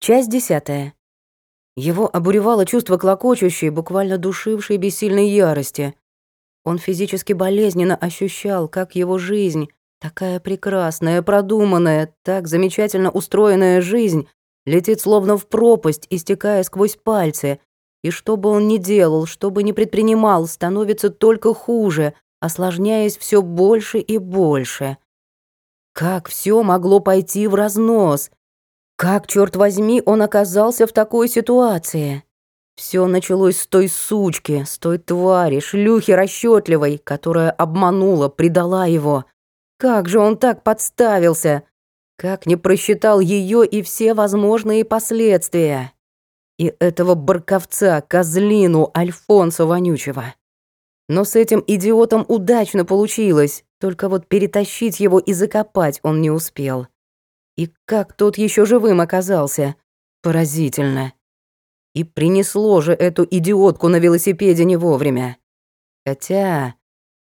Часть десятая. Его обуревало чувство клокочущей, буквально душившей бессильной ярости. Он физически болезненно ощущал, как его жизнь, такая прекрасная, продуманная, так замечательно устроенная жизнь, летит словно в пропасть, истекая сквозь пальцы. И что бы он ни делал, что бы ни предпринимал, становится только хуже, осложняясь все больше и больше. Как все могло пойти в разнос? Как, черт возьми, он оказался в такой ситуации? Все началось с той сучки, с той твари, шлюхи расчетливой, которая обманула, предала его. Как же он так подставился? Как не просчитал ее и все возможные последствия? И этого барковца, козлину Альфонса Вонючего. Но с этим идиотом удачно получилось, только вот перетащить его и закопать он не успел. И как тот еще живым оказался? Поразительно. И принесло же эту идиотку на велосипеде не вовремя. Хотя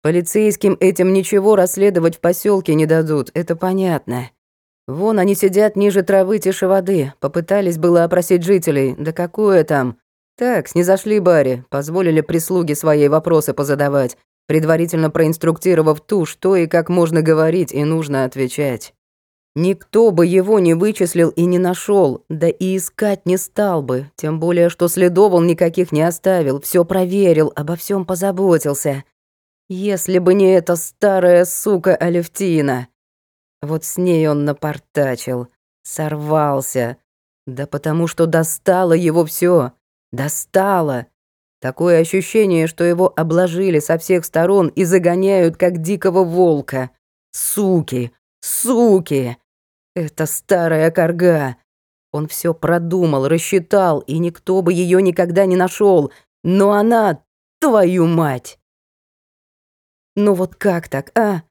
полицейским этим ничего расследовать в поселке не дадут, это понятно. Вон они сидят ниже травы тише воды, попытались было опросить жителей, да какое там. Так, снизошли Барри, позволили прислуге своей вопросы позадавать, предварительно проинструктировав ту, что и как можно говорить и нужно отвечать. Никто бы его не вычислил и не нашел, да и искать не стал бы, тем более, что следов он никаких не оставил, все проверил, обо всем позаботился. Если бы не эта старая сука Алевтина. Вот с ней он напортачил, сорвался. Да потому что достало его все. Достало. Такое ощущение, что его обложили со всех сторон и загоняют, как дикого волка. Суки! Суки! Это старая корга. Он все продумал, рассчитал, и никто бы ее никогда не нашел. Но она, твою мать! Ну вот как так, а?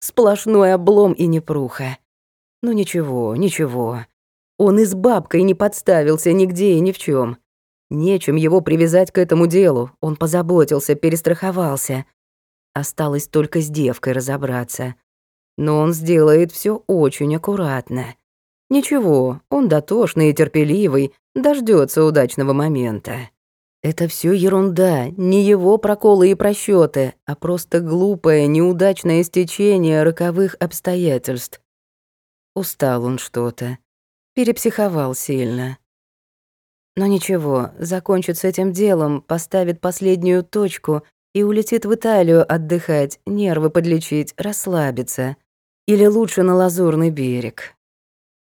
Сплошной облом и непруха. Ну ничего, ничего. Он и с бабкой не подставился нигде и ни в чем. Нечем его привязать к этому делу. Он позаботился, перестраховался. Осталось только с девкой разобраться. Но он сделает все очень аккуратно. Ничего, он дотошный и терпеливый, дождется удачного момента. Это все ерунда, не его проколы и просчеты, а просто глупое, неудачное стечение роковых обстоятельств. Устал он что-то. Перепсиховал сильно. Но ничего, закончит с этим делом, поставит последнюю точку и улетит в Италию отдыхать, нервы подлечить, расслабиться. Или лучше на Лазурный берег.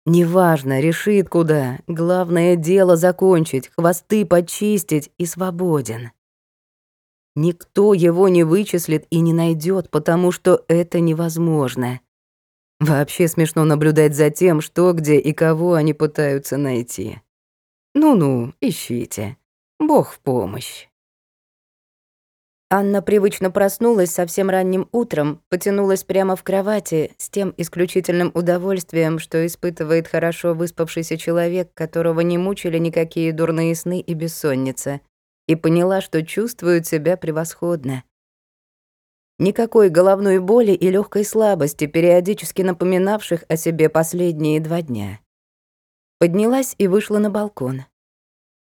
Неважно, решит куда, главное дело закончить, хвосты почистить и свободен. Никто его не вычислит и не найдет, потому что это невозможно. Вообще смешно наблюдать за тем, что, где и кого они пытаются найти. Ну-ну, ищите. Бог в помощь. Анна привычно проснулась совсем ранним утром, потянулась прямо в кровати с тем исключительным удовольствием, что испытывает хорошо выспавшийся человек, которого не мучили никакие дурные сны и бессонница, и поняла, что чувствует себя превосходно. Никакой головной боли и легкой слабости, периодически напоминавших о себе последние два дня. Поднялась и вышла на балкон.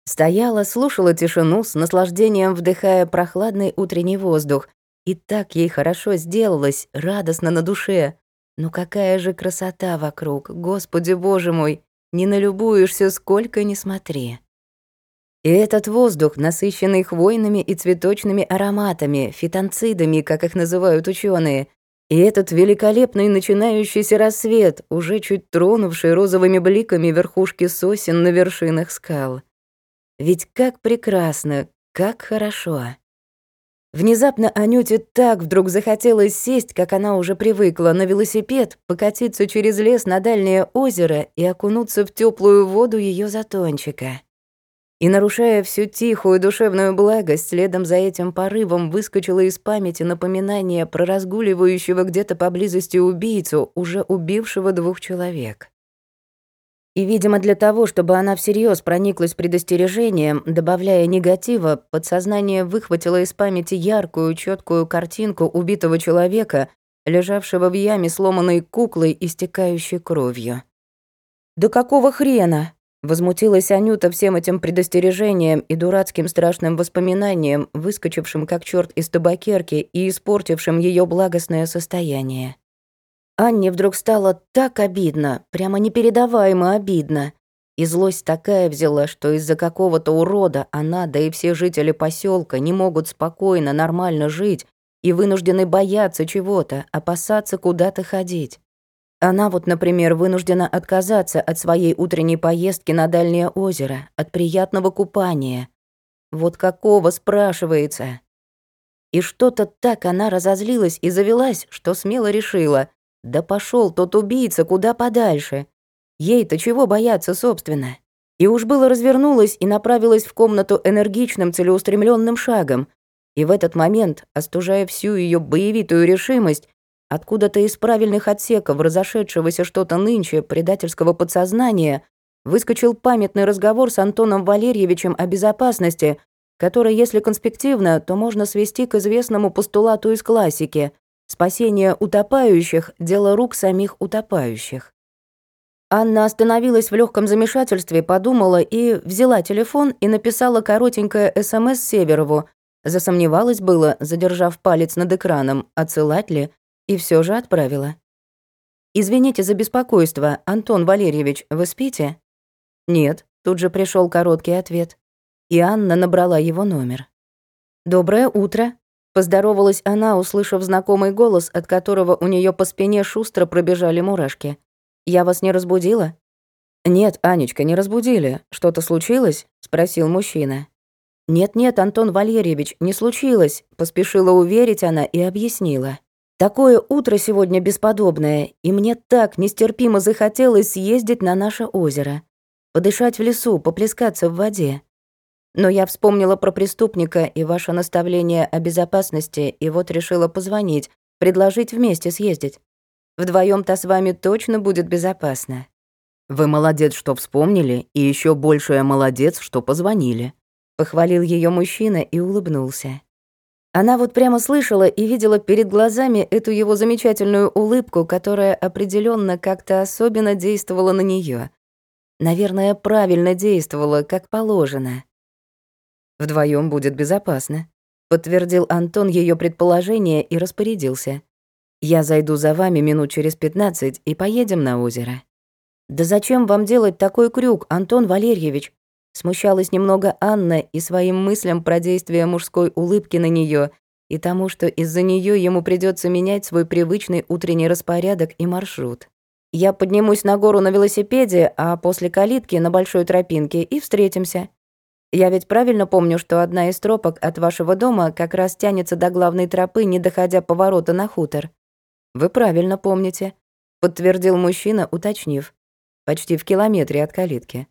Стояла, слушала тишину, с наслаждением вдыхая прохладный утренний воздух. И так ей хорошо сделалось, радостно на душе. Ну какая же красота вокруг, Господи Боже мой, не налюбуешься, сколько ни смотри. И этот воздух, насыщенный хвойными и цветочными ароматами, фитонцидами, как их называют ученые, и этот великолепный начинающийся рассвет, уже чуть тронувший розовыми бликами верхушки сосен на вершинах скал. Ведь как прекрасно, как хорошо. Внезапно Анюте так вдруг захотелось сесть, как она уже привыкла, на велосипед, покатиться через лес на дальнее озеро и окунуться в теплую воду ее затончика. И, нарушая всю тихую душевную благость, следом за этим порывом выскочило из памяти напоминание про разгуливающего где-то поблизости убийцу, уже убившего двух человек. И, видимо, для того, чтобы она всерьез прониклась предостережением, добавляя негатива, подсознание выхватило из памяти яркую, четкую картинку убитого человека, лежавшего в яме сломанной куклой, истекающей кровью. «Да какого хрена?» Возмутилась Анюта всем этим предостережением и дурацким страшным воспоминанием, выскочившим как черт из табакерки и испортившим ее благостное состояние. Анне вдруг стало так обидно, прямо непередаваемо обидно. И злость такая взяла, что из-за какого-то урода она, да и все жители поселка не могут спокойно, нормально жить и вынуждены бояться чего-то, опасаться куда-то ходить. Она вот, например, вынуждена отказаться от своей утренней поездки на дальнее озеро, от приятного купания. Вот какого, спрашивается. И что-то так она разозлилась и завелась, что смело решила, да пошел тот убийца куда подальше. Ей-то чего бояться, собственно? И уж было развернулась и направилась в комнату энергичным, целеустремленным шагом. И в этот момент, остужая всю ее боевитую решимость, Откуда-то из правильных отсеков разошедшегося что-то нынче предательского подсознания выскочил памятный разговор с Антоном Валерьевичем о безопасности, который, если конспективно, то можно свести к известному постулату из классики «Спасение утопающих – дело рук самих утопающих». Анна остановилась в легком замешательстве, подумала и взяла телефон и написала коротенькое СМС Северову. Засомневалась было, задержав палец над экраном, отсылать ли, и все же отправила. «Извините за беспокойство, Антон Валерьевич, вы спите?» «Нет», — тут же пришел короткий ответ. И Анна набрала его номер. «Доброе утро», — поздоровалась она, услышав знакомый голос, от которого у нее по спине шустро пробежали мурашки. «Я вас не разбудила?» «Нет, Анечка, не разбудили. Что-то случилось?» — спросил мужчина. «Нет-нет, Антон Валерьевич, не случилось», — поспешила уверить она и объяснила. Такое утро сегодня бесподобное, и мне так нестерпимо захотелось съездить на наше озеро, подышать в лесу, поплескаться в воде. Но я вспомнила про преступника и ваше наставление о безопасности, и вот решила позвонить, предложить вместе съездить. вдвоем то с вами точно будет безопасно. Вы молодец, что вспомнили, и еще большая молодец, что позвонили. Похвалил ее мужчина и улыбнулся. Она вот прямо слышала и видела перед глазами эту его замечательную улыбку, которая определенно как-то особенно действовала на нее. Наверное, правильно действовала, как положено. Вдвоем будет безопасно, подтвердил Антон ее предположение и распорядился. Я зайду за вами минут через пятнадцать и поедем на озеро. Да зачем вам делать такой крюк, Антон Валерьевич? Смущалась немного Анна и своим мыслям про действие мужской улыбки на нее и тому, что из-за нее ему придется менять свой привычный утренний распорядок и маршрут. Я поднимусь на гору на велосипеде, а после калитки на большой тропинке и встретимся. Я ведь правильно помню, что одна из тропок от вашего дома как раз тянется до главной тропы, не доходя поворота на хутор. Вы правильно помните, подтвердил мужчина, уточнив. Почти в километре от калитки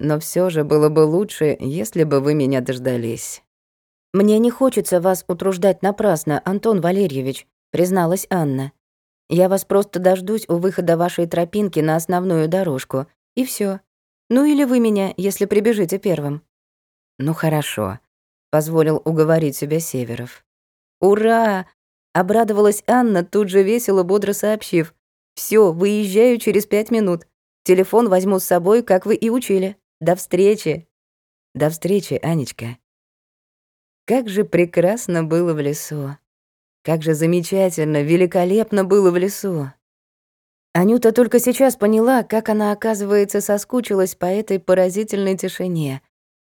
но все же было бы лучше, если бы вы меня дождались. Мне не хочется вас утруждать напрасно, Антон Валерьевич, призналась Анна. Я вас просто дождусь у выхода вашей тропинки на основную дорожку, и все. Ну или вы меня, если прибежите первым. Ну хорошо, позволил уговорить себя Северов. Ура! обрадовалась Анна, тут же весело бодро сообщив: "Все, выезжаю через пять минут. Телефон возьму с собой, как вы и учили". До встречи. До встречи, Анечка. Как же прекрасно было в лесу. Как же замечательно, великолепно было в лесу. Анюта только сейчас поняла, как она, оказывается, соскучилась по этой поразительной тишине,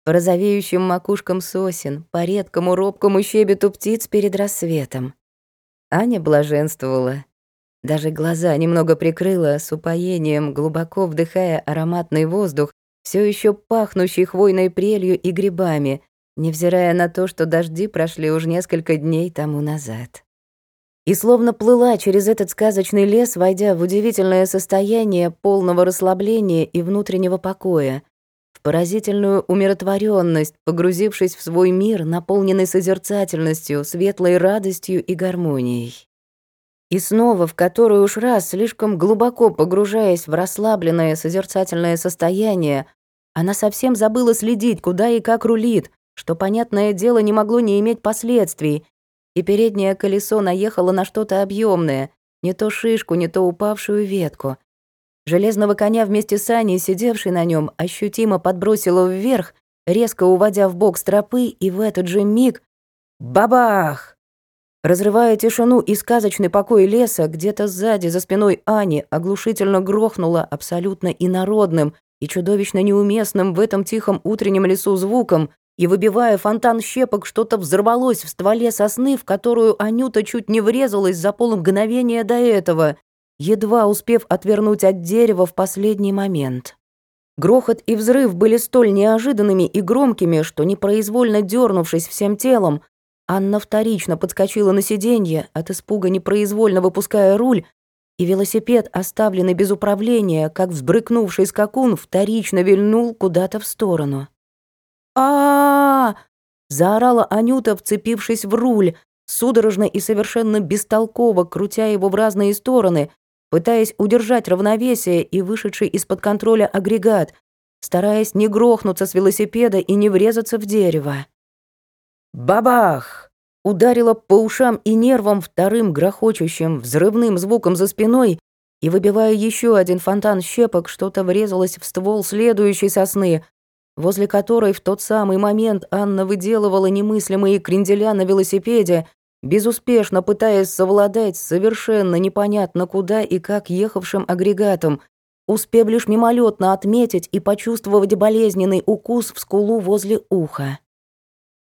розовеющим макушкам сосен, по редкому робкому щебету птиц перед рассветом. Аня блаженствовала. Даже глаза немного прикрыла с упоением, глубоко вдыхая ароматный воздух, все еще пахнущий хвойной прелью и грибами, невзирая на то, что дожди прошли уже несколько дней тому назад. И словно плыла через этот сказочный лес, войдя в удивительное состояние полного расслабления и внутреннего покоя, поразительную умиротворенность, погрузившись в свой мир, наполненный созерцательностью, светлой радостью и гармонией. И снова, в который уж раз, слишком глубоко погружаясь в расслабленное созерцательное состояние, она совсем забыла следить, куда и как рулит, что, понятное дело, не могло не иметь последствий, и переднее колесо наехало на что-то объемное, не то шишку, не то упавшую ветку. Железного коня вместе с Аней, сидевшей на нем, ощутимо подбросило вверх, резко уводя в бок стропы, и в этот же миг — бабах! Разрывая тишину и сказочный покой леса, где-то сзади, за спиной Ани, оглушительно грохнуло абсолютно инородным и чудовищно неуместным в этом тихом утреннем лесу звуком, и, выбивая фонтан щепок, что-то взорвалось в стволе сосны, в которую Анюта чуть не врезалась за полмгновения до этого, едва успев отвернуть от дерева в последний момент. Грохот и взрыв были столь неожиданными и громкими, что, непроизвольно дернувшись всем телом, Анна вторично подскочила на сиденье, от испуга непроизвольно выпуская руль, и велосипед, оставленный без управления, как взбрыкнувший скакун, вторично вильнул куда-то в сторону. а, -а, заорала Анюта, вцепившись в руль, судорожно и совершенно бестолково крутя его в разные стороны, пытаясь удержать равновесие и вышедший из-под контроля агрегат, стараясь не грохнуться с велосипеда и не врезаться в дерево. Бабах! Ударило по ушам и нервам вторым грохочущим, взрывным звуком за спиной, и, выбивая еще один фонтан щепок, что-то врезалось в ствол следующей сосны, возле которой в тот самый момент Анна выделывала немыслимые кренделя на велосипеде, безуспешно пытаясь совладать с совершенно непонятно куда и как ехавшим агрегатом, успев лишь мимолетно отметить и почувствовать болезненный укус в скулу возле уха.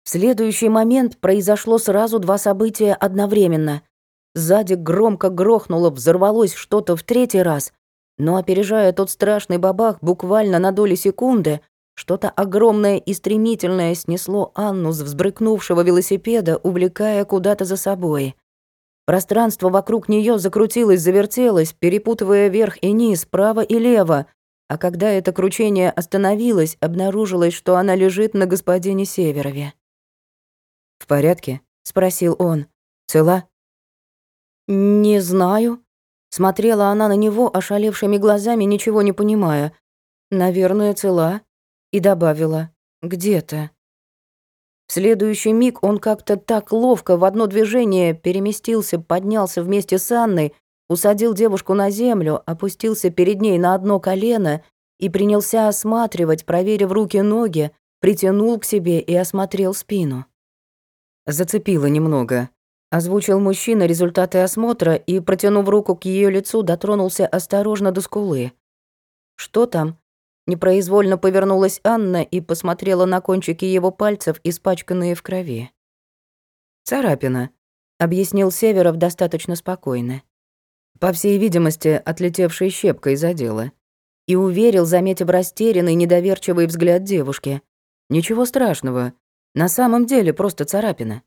В следующий момент произошло сразу два события одновременно. Сзади громко грохнуло, взорвалось что-то в третий раз, но, опережая тот страшный бабах буквально на доли секунды, что-то огромное и стремительное снесло Анну с взбрыкнувшего велосипеда, увлекая куда-то за собой. Пространство вокруг нее закрутилось, завертелось, перепутывая верх и низ, право и лево, а когда это кручение остановилось, обнаружилось, что она лежит на господине Северове. «В порядке?» — спросил он. «Цела?» «Не знаю». Смотрела она на него ошалевшими глазами, ничего не понимая. «Наверное, цела» и добавила «где-то». В следующий миг он как-то так ловко в одно движение переместился, поднялся вместе с Анной, усадил девушку на землю, опустился перед ней на одно колено и принялся осматривать, проверив руки-ноги, притянул к себе и осмотрел спину. Зацепило немного. Озвучил мужчина результаты осмотра и, протянув руку к ее лицу, дотронулся осторожно до скулы. «Что там?» Непроизвольно повернулась Анна и посмотрела на кончики его пальцев, испачканные в крови. «Царапина», — объяснил Северов достаточно спокойно. По всей видимости, отлетевшей щепкой задела. И уверил, заметив растерянный, недоверчивый взгляд девушки. «Ничего страшного. На самом деле просто царапина.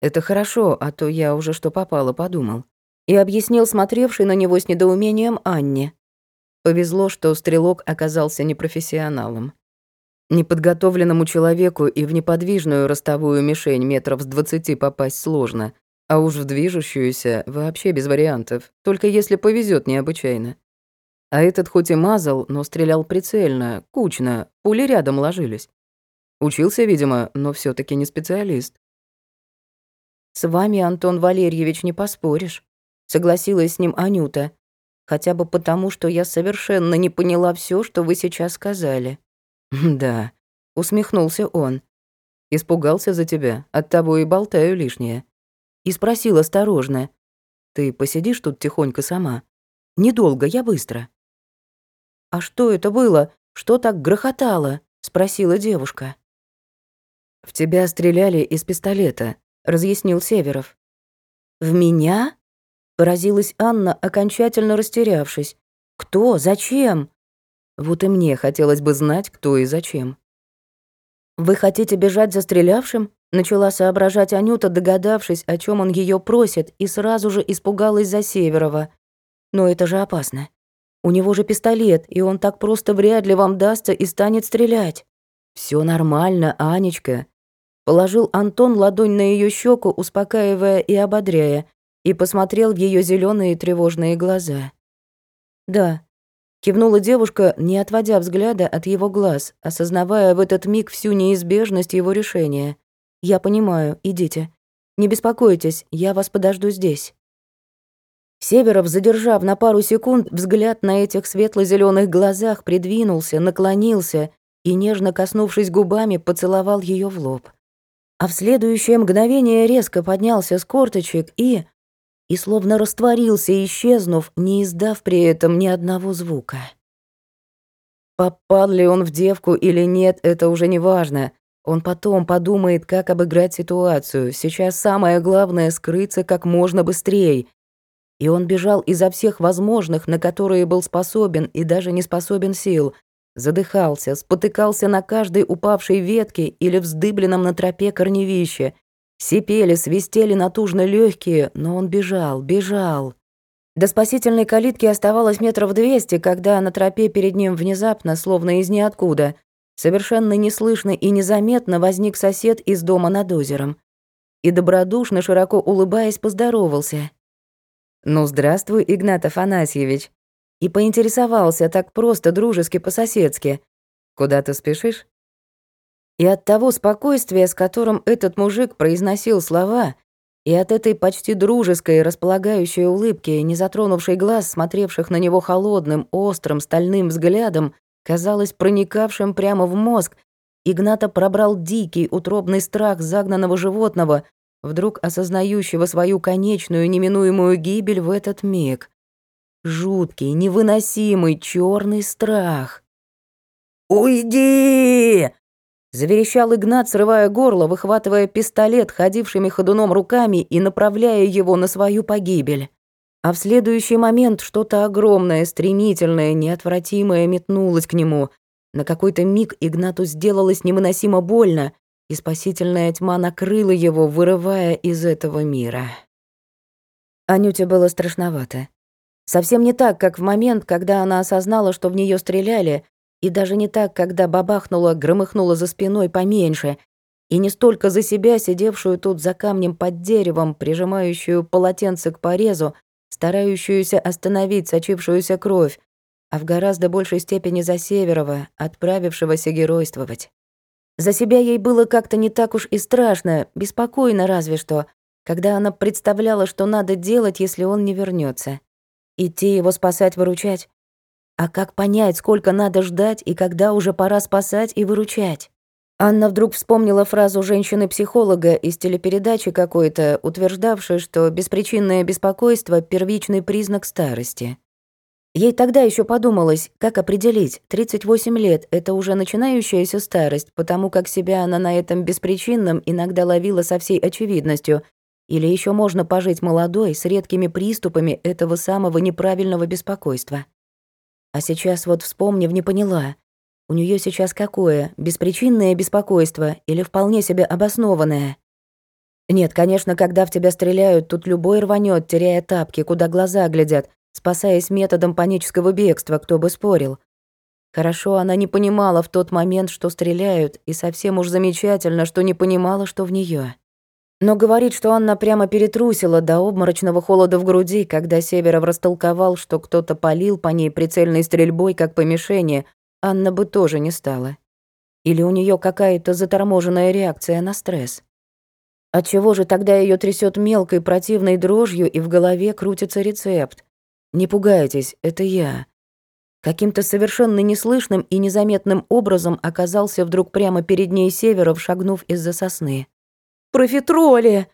Это хорошо, а то я уже что попало подумал». И объяснил смотревший на него с недоумением Анне. Повезло, что стрелок оказался непрофессионалом. Неподготовленному человеку и в неподвижную ростовую мишень метров с двадцати попасть сложно, а уж в движущуюся вообще без вариантов, только если повезет необычайно. А этот хоть и мазал, но стрелял прицельно, кучно, пули рядом ложились. Учился, видимо, но все таки не специалист. «С вами, Антон Валерьевич, не поспоришь», — согласилась с ним Анюта, хотя бы потому, что я совершенно не поняла все, что вы сейчас сказали». «Да», — усмехнулся он. «Испугался за тебя, оттого и болтаю лишнее». И спросил осторожно. «Ты посидишь тут тихонько сама? Недолго, я быстро». «А что это было? Что так грохотало?» — спросила девушка. «В тебя стреляли из пистолета», — разъяснил Северов. «В меня?» Поразилась Анна, окончательно растерявшись. «Кто? Зачем?» Вот и мне хотелось бы знать, кто и зачем. «Вы хотите бежать за стрелявшим?» Начала соображать Анюта, догадавшись, о чем он ее просит, и сразу же испугалась за Северова. «Но это же опасно. У него же пистолет, и он так просто вряд ли вам дастся и станет стрелять». Все нормально, Анечка», — положил Антон ладонь на ее щеку, успокаивая и ободряя, и посмотрел в ее зеленые тревожные глаза. «Да», — кивнула девушка, не отводя взгляда от его глаз, осознавая в этот миг всю неизбежность его решения. «Я понимаю, идите. Не беспокойтесь, я вас подожду здесь». Северов, задержав на пару секунд взгляд на этих светло-зеленых глазах, придвинулся, наклонился и, нежно коснувшись губами, поцеловал ее в лоб. А в следующее мгновение резко поднялся с корточек и... и словно растворился, исчезнув, не издав при этом ни одного звука. Попал ли он в девку или нет, это уже не важно. Он потом подумает, как обыграть ситуацию. Сейчас самое главное — скрыться как можно быстрее. И он бежал изо всех возможных, на которые был способен и даже не способен сил. Задыхался, спотыкался на каждой упавшей ветке или вздыбленном на тропе корневище. Сипели, свистели натужно легкие, но он бежал, бежал. До спасительной калитки оставалось метров двести, когда на тропе перед ним внезапно, словно из ниоткуда, совершенно неслышно и незаметно возник сосед из дома над озером. И добродушно, широко улыбаясь, поздоровался. «Ну, здравствуй, Игнат Афанасьевич». И поинтересовался так просто, дружески, по-соседски. «Куда ты спешишь?» И от того спокойствия, с которым этот мужик произносил слова, и от этой почти дружеской, располагающей улыбки, не затронувшей глаз, смотревших на него холодным, острым, стальным взглядом, казалось проникавшим прямо в мозг, Игната пробрал дикий, утробный страх загнанного животного, вдруг осознающего свою конечную, неминуемую гибель в этот миг. Жуткий, невыносимый черный страх. «Уйди!» Заверещал Игнат, срывая горло, выхватывая пистолет ходившими ходуном руками и направляя его на свою погибель. А в следующий момент что-то огромное, стремительное, неотвратимое метнулось к нему. На какой-то миг Игнату сделалось невыносимо больно, и спасительная тьма накрыла его, вырывая из этого мира. Анюте было страшновато. Совсем не так, как в момент, когда она осознала, что в нее стреляли, и даже не так, когда бабахнула, громыхнула за спиной поменьше, и не столько за себя, сидевшую тут за камнем под деревом, прижимающую полотенце к порезу, старающуюся остановить сочившуюся кровь, а в гораздо большей степени за Северова, отправившегося геройствовать. За себя ей было как-то не так уж и страшно, беспокойно разве что, когда она представляла, что надо делать, если он не вернется. Идти его спасать, выручать. А как понять, сколько надо ждать и когда уже пора спасать и выручать? Анна вдруг вспомнила фразу женщины-психолога из телепередачи какой-то, утверждавшей, что беспричинное беспокойство — первичный признак старости. Ей тогда еще подумалось, как определить, 38 лет — это уже начинающаяся старость, потому как себя она на этом беспричинном иногда ловила со всей очевидностью, или еще можно пожить молодой с редкими приступами этого самого неправильного беспокойства. А сейчас вот, вспомнив, не поняла. У нее сейчас какое? Беспричинное беспокойство или вполне себе обоснованное? Нет, конечно, когда в тебя стреляют, тут любой рванет, теряя тапки, куда глаза глядят, спасаясь методом панического бегства, кто бы спорил. Хорошо, она не понимала в тот момент, что стреляют, и совсем уж замечательно, что не понимала, что в нее. Но говорит, что Анна прямо перетрусила до обморочного холода в груди, когда Северов растолковал, что кто-то палил по ней прицельной стрельбой, как по мишени, Анна бы тоже не стала. Или у нее какая-то заторможенная реакция на стресс. Отчего же тогда ее трясет мелкой противной дрожью и в голове крутится рецепт? Не пугайтесь, это я. Каким-то совершенно неслышным и незаметным образом оказался вдруг прямо перед ней Северов, шагнув из-за сосны. Профитроли!»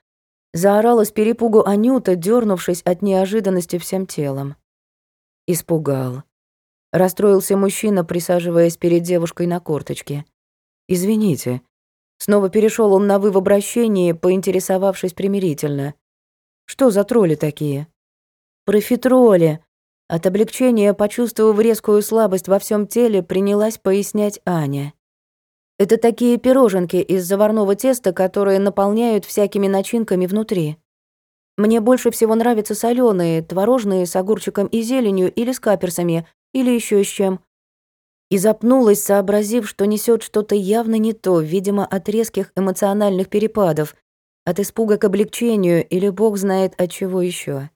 Заорала с перепугу Анюта, дернувшись от неожиданности всем телом. Испугал. Расстроился мужчина, присаживаясь перед девушкой на корточке. «Извините». Снова перешел он на вы в обращении, поинтересовавшись примирительно. «Что за тролли такие?» «Профитроли!» От облегчения, почувствовав резкую слабость во всем теле, принялась пояснять Аня. Это такие пироженки из заварного теста, которые наполняют всякими начинками внутри. Мне больше всего нравятся соленые, творожные с огурчиком и зеленью или с каперсами, или еще с чем. И запнулась, сообразив, что несет что-то явно не то, видимо, от резких эмоциональных перепадов, от испуга к облегчению или бог знает от чего еще.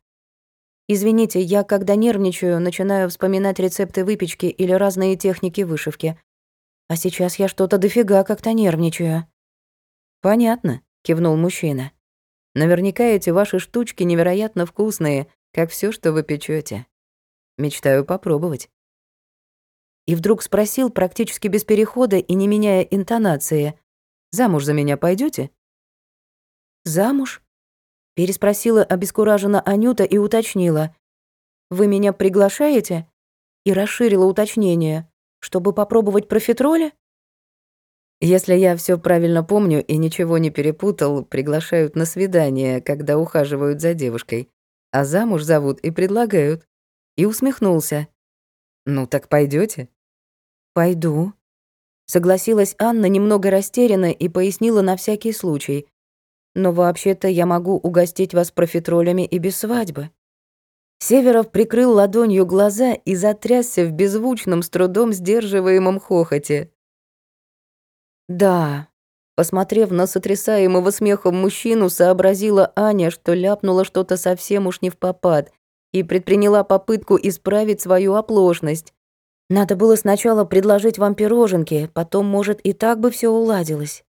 Извините, я, когда нервничаю, начинаю вспоминать рецепты выпечки или разные техники вышивки. А сейчас я что-то дофига как-то нервничаю». «Понятно», — кивнул мужчина. «Наверняка эти ваши штучки невероятно вкусные, как все, что вы печете. Мечтаю попробовать. И вдруг спросил практически без перехода и не меняя интонации. «Замуж за меня пойдете? «Замуж?» — переспросила обескураженно Анюта и уточнила. «Вы меня приглашаете?» И расширила уточнение. «Чтобы попробовать профитроля?» Если я все правильно помню и ничего не перепутал, приглашают на свидание, когда ухаживают за девушкой, а замуж зовут и предлагают. И усмехнулся. Ну так пойдете? Пойду. Согласилась Анна немного растерянно и пояснила на всякий случай. Но вообще-то я могу угостить вас профитролями и без свадьбы. Северов прикрыл ладонью глаза и затрясся в беззвучном, с трудом сдерживаемом хохоте. «Да». Посмотрев на сотрясаемого смехом мужчину, сообразила Аня, что ляпнула что-то совсем уж не в попад, и предприняла попытку исправить свою оплошность. Надо было сначала предложить вам пироженки, потом, может, и так бы все уладилось.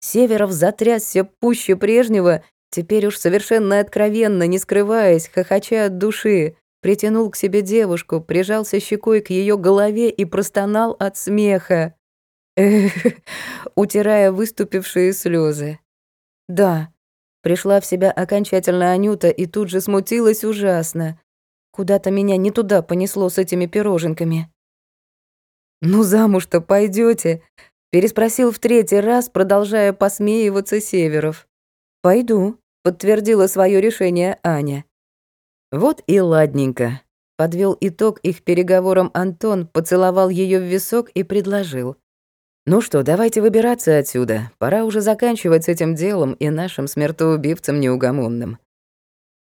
Северов затрясся пуще прежнего, теперь уж совершенно откровенно, не скрываясь, хохоча от души, притянул к себе девушку, прижался щекой к ее голове и простонал от смеха утирая выступившие слезы. Да, пришла в себя окончательно Анюта и тут же смутилась ужасно. Куда-то меня не туда понесло с этими пироженками. «Ну замуж-то пойдете? переспросил в третий раз, продолжая посмеиваться Северов. «Пойду», — подтвердила свое решение Аня. «Вот и ладненько», — подвел итог их переговорам Антон, поцеловал ее в висок и предложил. «Ну что, давайте выбираться отсюда. Пора уже заканчивать с этим делом и нашим смертоубивцем неугомонным».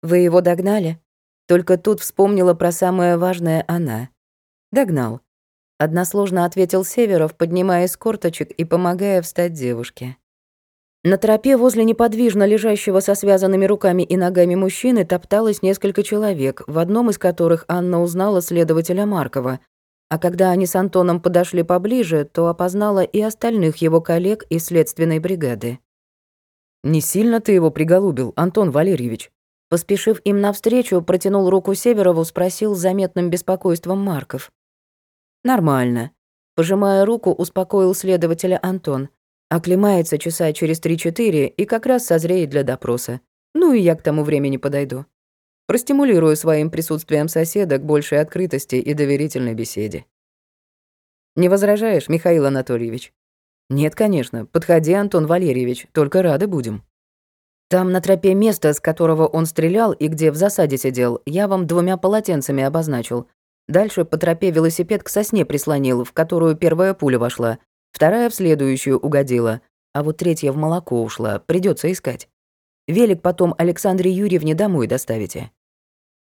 «Вы его догнали?» Только тут вспомнила про самое важное она. «Догнал», — односложно ответил Северов, поднимая с корточек и помогая встать девушке. На тропе возле неподвижно лежащего со связанными руками и ногами мужчины топталось несколько человек, в одном из которых Анна узнала следователя Маркова, а когда они с Антоном подошли поближе, то опознала и остальных его коллег из следственной бригады. «Не сильно ты его приголубил, Антон Валерьевич?» Поспешив им навстречу, протянул руку Северову, спросил с заметным беспокойством Марков. «Нормально». Пожимая руку, успокоил следователя Антон. Оклемается часа через три-четыре и как раз созреет для допроса. Ну и я к тому времени подойду. Простимулирую своим присутствием соседа к большей открытости и доверительной беседе. Не возражаешь, Михаил Анатольевич? Нет, конечно. Подходи, Антон Валерьевич, только рады будем. Там на тропе место, с которого он стрелял и где в засаде сидел, я вам двумя полотенцами обозначил. Дальше по тропе велосипед к сосне прислонил, в которую первая пуля вошла, вторая в следующую угодила, а вот третья в молоко ушла, придется искать. Велик потом Александре Юрьевне домой доставите».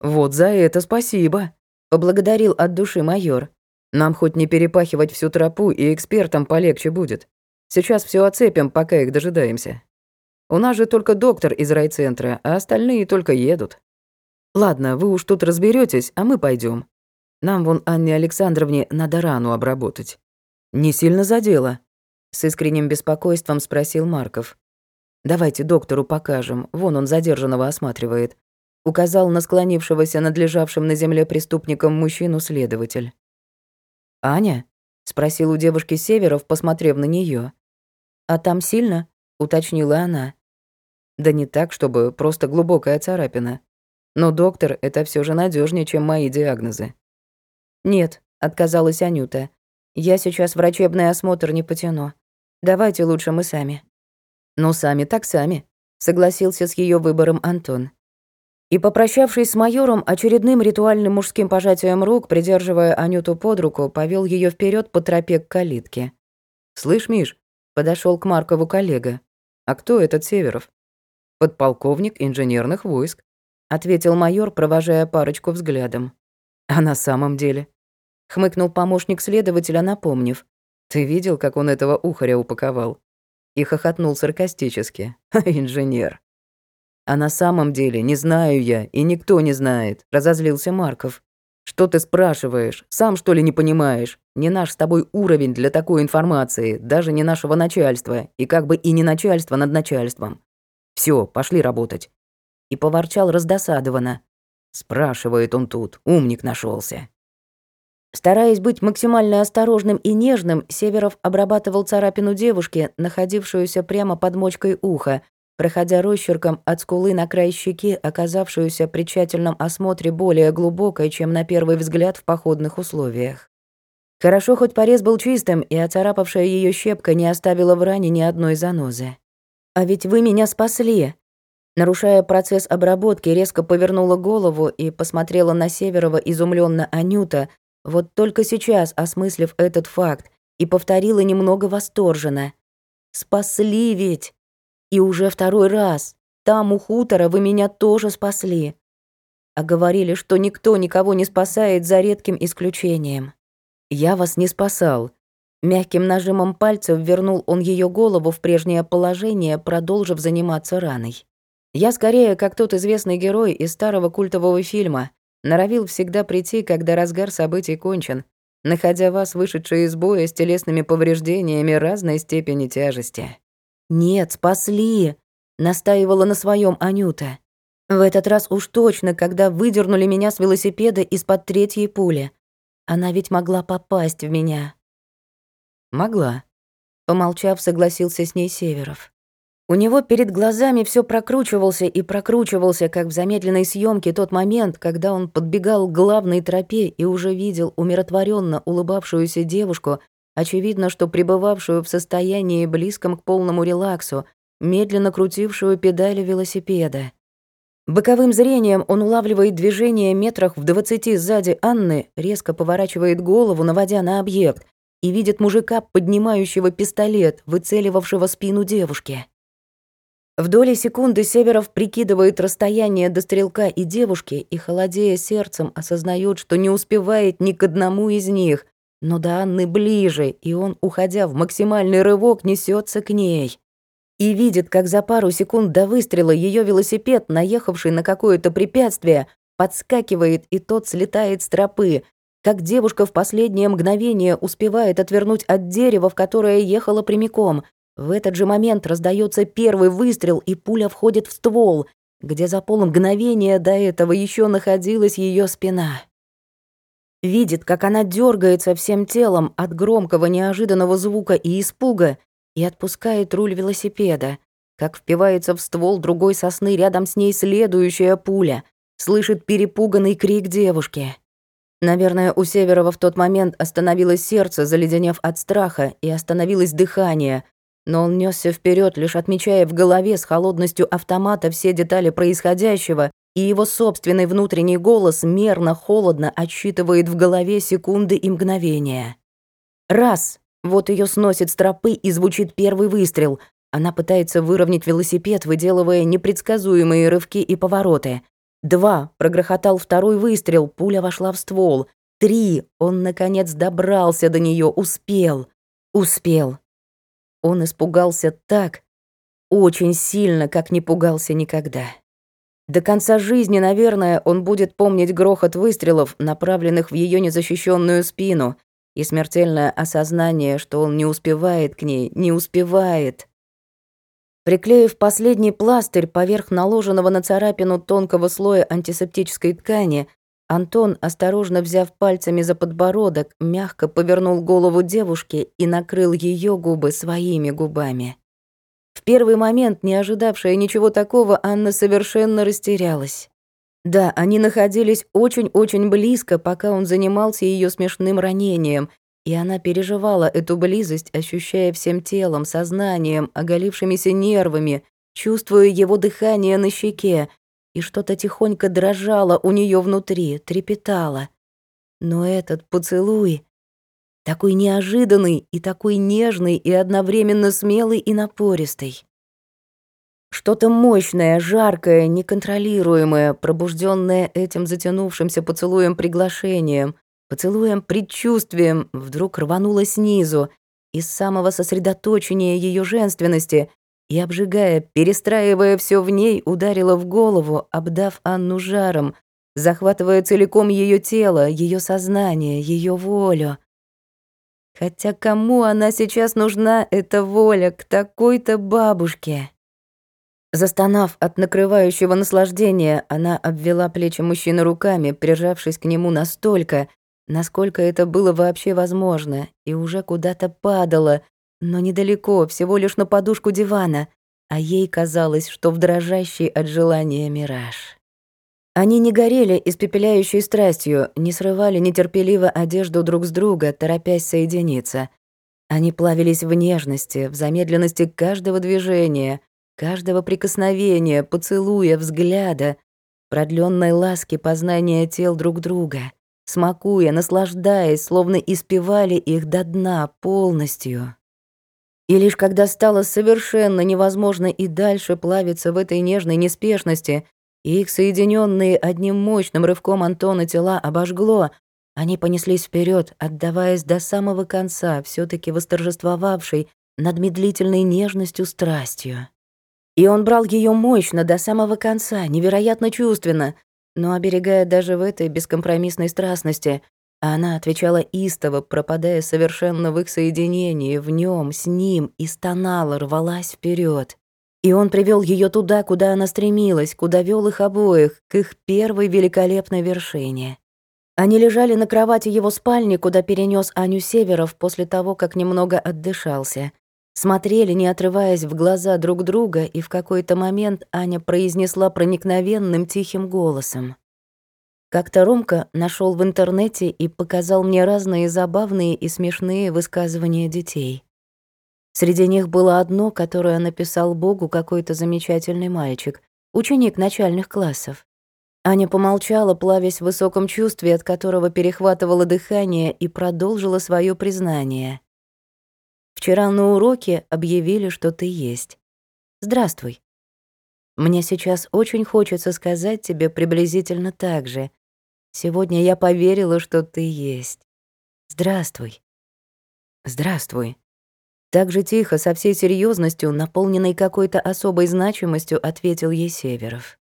«Вот за это спасибо», — поблагодарил от души майор. «Нам хоть не перепахивать всю тропу, и экспертам полегче будет. Сейчас все оцепим, пока их дожидаемся. У нас же только доктор из райцентра, а остальные только едут. Ладно, вы уж тут разберетесь, а мы пойдем. Нам вон Анне Александровне надо рану обработать. Не сильно задело?» С искренним беспокойством спросил Марков. Давайте доктору покажем, вон он задержанного осматривает», указал на склонившегося над лежавшим на земле преступником мужчину следователь. «Аня?» — спросил у девушки Северов, посмотрев на нее. «А там сильно?» — уточнила она. «Да не так, чтобы просто глубокая царапина. Но доктор — это все же надежнее, чем мои диагнозы». «Нет», — отказалась Анюта. «Я сейчас врачебный осмотр не потяну. Давайте лучше мы сами». «Ну, сами так сами», — согласился с ее выбором Антон. И, попрощавшись с майором, очередным ритуальным мужским пожатием рук, придерживая Анюту под руку, повел ее вперед по тропе к калитке. «Слышь, Миш», — подошел к Маркову коллега, — «а кто этот Северов?» «Подполковник инженерных войск», — ответил майор, провожая парочку взглядом. «А на самом деле?» — хмыкнул помощник следователя, напомнив. «Ты видел, как он этого ухаря упаковал?» и хохотнул саркастически. «Инженер». «А на самом деле не знаю я, и никто не знает», — разозлился Марков. «Что ты спрашиваешь? Сам, что ли, не понимаешь? Не наш с тобой уровень для такой информации, даже не нашего начальства, и как бы и не начальство над начальством. Все, пошли работать». И поворчал раздосадованно. Спрашивает он тут, умник нашелся. Стараясь быть максимально осторожным и нежным, Северов обрабатывал царапину девушки, находившуюся прямо под мочкой уха, проходя росчерком от скулы на край щеки, оказавшуюся при тщательном осмотре более глубокой, чем на первый взгляд в походных условиях. Хорошо, хоть порез был чистым, и оцарапавшая ее щепка не оставила в ране ни одной занозы. «А ведь вы меня спасли!» Нарушая процесс обработки, резко повернула голову и посмотрела на Северова изумленно Анюта, вот только сейчас осмыслив этот факт, и повторила немного восторженно. «Спасли ведь! И уже второй раз! Там, у хутора, вы меня тоже спасли!» А говорили, что никто никого не спасает за редким исключением. «Я вас не спасал». Мягким нажимом пальцев вернул он ее голову в прежнее положение, продолжив заниматься раной. Я скорее, как тот известный герой из старого культового фильма, норовил всегда прийти, когда разгар событий кончен, находя вас, вышедшие из боя с телесными повреждениями разной степени тяжести. «Нет, спасли!» — настаивала на своем Анюта. В этот раз уж точно, когда выдернули меня с велосипеда из-под третьей пули. Она ведь могла попасть в меня. Могла. Помолчав, согласился с ней Северов. У него перед глазами все прокручивался и прокручивался, как в замедленной съемке тот момент, когда он подбегал к главной тропе и уже видел умиротворенно улыбавшуюся девушку, очевидно, что пребывавшую в состоянии близком к полному релаксу, медленно крутившую педали велосипеда. Боковым зрением он улавливает движение метрах в двадцати сзади Анны, резко поворачивает голову, наводя на объект, и видит мужика, поднимающего пистолет, выцеливавшего спину девушки. В доли секунды Северов прикидывает расстояние до стрелка и девушки и, холодея сердцем, осознает, что не успевает ни к одному из них, но до Анны ближе, и он, уходя в максимальный рывок, несется к ней. И видит, как за пару секунд до выстрела ее велосипед, наехавший на какое-то препятствие, подскакивает, и тот слетает с тропы, как девушка в последнее мгновение успевает отвернуть от дерева, в которое ехала прямиком. В этот же момент раздается первый выстрел, и пуля входит в ствол, где за полмгновения до этого еще находилась ее спина. Видит, как она дергается всем телом от громкого неожиданного звука и испуга, и отпускает руль велосипеда, как впивается в ствол другой сосны рядом с ней следующая пуля, слышит перепуганный крик девушки. Наверное, у Северова в тот момент остановилось сердце, заледенев от страха, и остановилось дыхание, но он несся вперед, лишь отмечая в голове с холодностью автомата все детали происходящего, и его собственный внутренний голос мерно, холодно отсчитывает в голове секунды и мгновения. Раз вот ее сносит с тропы и звучит первый выстрел. Она пытается выровнять велосипед, выделывая непредсказуемые рывки и повороты. Два. Прогрохотал второй выстрел, пуля вошла в ствол. Три. Он, наконец, добрался до нее, успел. Успел. Он испугался так, очень сильно, как не пугался никогда. До конца жизни, наверное, он будет помнить грохот выстрелов, направленных в ее незащищенную спину, и смертельное осознание, что он не успевает к ней, не успевает. Приклеив последний пластырь поверх наложенного на царапину тонкого слоя антисептической ткани, Антон, осторожно взяв пальцами за подбородок, мягко повернул голову девушки и накрыл ее губы своими губами. В первый момент, не ожидавшая ничего такого, Анна совершенно растерялась. Да, они находились очень-очень близко, пока он занимался ее смешным ранением, и она переживала эту близость, ощущая всем телом, сознанием, оголившимися нервами, чувствуя его дыхание на щеке, и что-то тихонько дрожало у нее внутри, трепетало. Но этот поцелуй, такой неожиданный и такой нежный и одновременно смелый и напористый. Что-то мощное, жаркое, неконтролируемое, пробужденное этим затянувшимся поцелуем-приглашением, поцелуем-предчувствием, вдруг рвануло снизу, из самого сосредоточения ее женственности, и, обжигая, перестраивая все в ней, ударила в голову, обдав Анну жаром, захватывая целиком ее тело, ее сознание, ее волю. Хотя кому она сейчас нужна, эта воля, к такой-то бабушке? Застонав от накрывающего наслаждения, она обвела плечи мужчины руками, прижавшись к нему настолько, насколько это было вообще возможно, и уже куда-то падала, но недалеко, всего лишь на подушку дивана, а ей казалось, что в дрожащий от желания мираж. Они не горели испепеляющей страстью, не срывали нетерпеливо одежду друг с друга, торопясь соединиться. Они плавились в нежности, в замедленности каждого движения, каждого прикосновения, поцелуя, взгляда, продленной ласки познания тел друг друга, смакуя, наслаждаясь, словно испевали их до дна полностью. И лишь когда стало совершенно невозможно и дальше плавиться в этой нежной неспешности, и их соединенные одним мощным рывком Антона тела обожгло, они понеслись вперед, отдаваясь до самого конца, все таки восторжествовавшей над медлительной нежностью страстью. И он брал ее мощно до самого конца, невероятно чувственно, но оберегая даже в этой бескомпромиссной страстности, а она отвечала истово, пропадая совершенно в их соединении, в нем, с ним, и стонала, рвалась вперед. И он привел ее туда, куда она стремилась, куда вел их обоих, к их первой великолепной вершине. Они лежали на кровати его спальни, куда перенес Аню Северов после того, как немного отдышался. Смотрели, не отрываясь в глаза друг друга, и в какой-то момент Аня произнесла проникновенным тихим голосом. Как-то Ромка нашел в интернете и показал мне разные забавные и смешные высказывания детей. Среди них было одно, которое написал Богу какой-то замечательный мальчик, ученик начальных классов. Аня помолчала, плавясь в высоком чувстве, от которого перехватывало дыхание, и продолжила свое признание. «Вчера на уроке объявили, что ты есть. Здравствуй. Мне сейчас очень хочется сказать тебе приблизительно так же. Сегодня я поверила, что ты есть. Здравствуй. Здравствуй. Так же тихо, со всей серьезностью, наполненной какой-то особой значимостью, ответил ей Северов.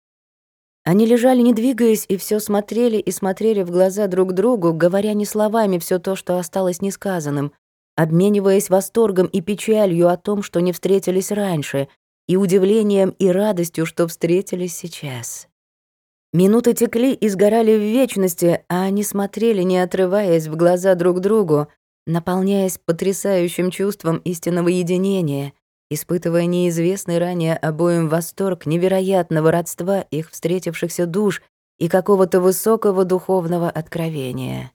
Они лежали, не двигаясь, и все смотрели и смотрели в глаза друг другу, говоря не словами все то, что осталось несказанным, обмениваясь восторгом и печалью о том, что не встретились раньше, и удивлением и радостью, что встретились сейчас. Минуты текли и сгорали в вечности, а они смотрели, не отрываясь в глаза друг другу, наполняясь потрясающим чувством истинного единения, испытывая неизвестный ранее обоим восторг невероятного родства их встретившихся душ и какого-то высокого духовного откровения.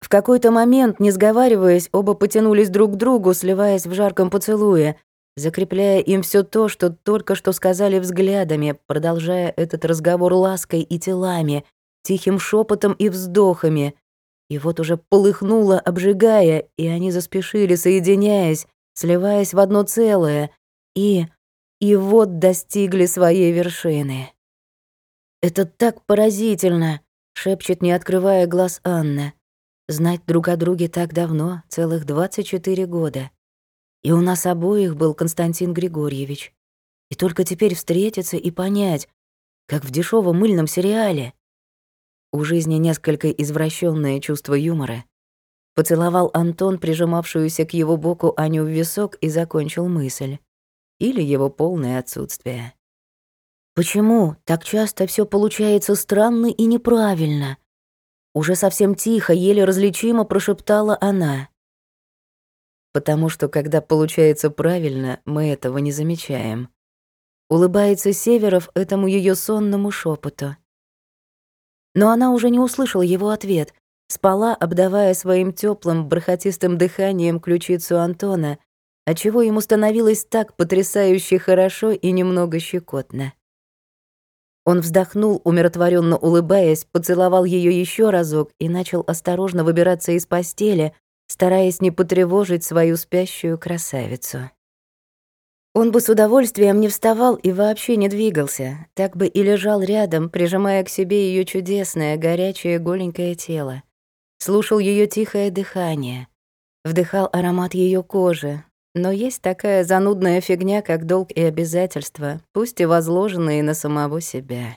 В какой-то момент, не сговариваясь, оба потянулись друг к другу, сливаясь в жарком поцелуе, закрепляя им все то, что только что сказали взглядами, продолжая этот разговор лаской и телами, тихим шепотом и вздохами. И вот уже полыхнуло, обжигая, и они заспешили, соединяясь, сливаясь в одно целое, и... и вот достигли своей вершины. «Это так поразительно!» — шепчет, не открывая глаз Анна. «Знать друг о друге так давно, целых 24 года. И у нас обоих был Константин Григорьевич. И только теперь встретиться и понять, как в дешевом мыльном сериале. У жизни несколько извращенное чувство юмора. Поцеловал Антон прижимавшуюся к его боку Аню в висок и закончил мысль. Или его полное отсутствие. Почему так часто все получается странно и неправильно? Уже совсем тихо, еле различимо прошептала она потому что когда получается правильно, мы этого не замечаем. Улыбается Северов этому ее сонному шепоту. Но она уже не услышала его ответ, спала, обдавая своим теплым, бархатистым дыханием ключицу Антона, отчего ему становилось так потрясающе хорошо и немного щекотно. Он вздохнул, умиротворенно улыбаясь, поцеловал ее еще разок и начал осторожно выбираться из постели, стараясь не потревожить свою спящую красавицу. Он бы с удовольствием не вставал и вообще не двигался, так бы и лежал рядом, прижимая к себе ее чудесное, горячее, голенькое тело. Слушал ее тихое дыхание, вдыхал аромат ее кожи. Но есть такая занудная фигня, как долг и обязательства, пусть и возложенные на самого себя.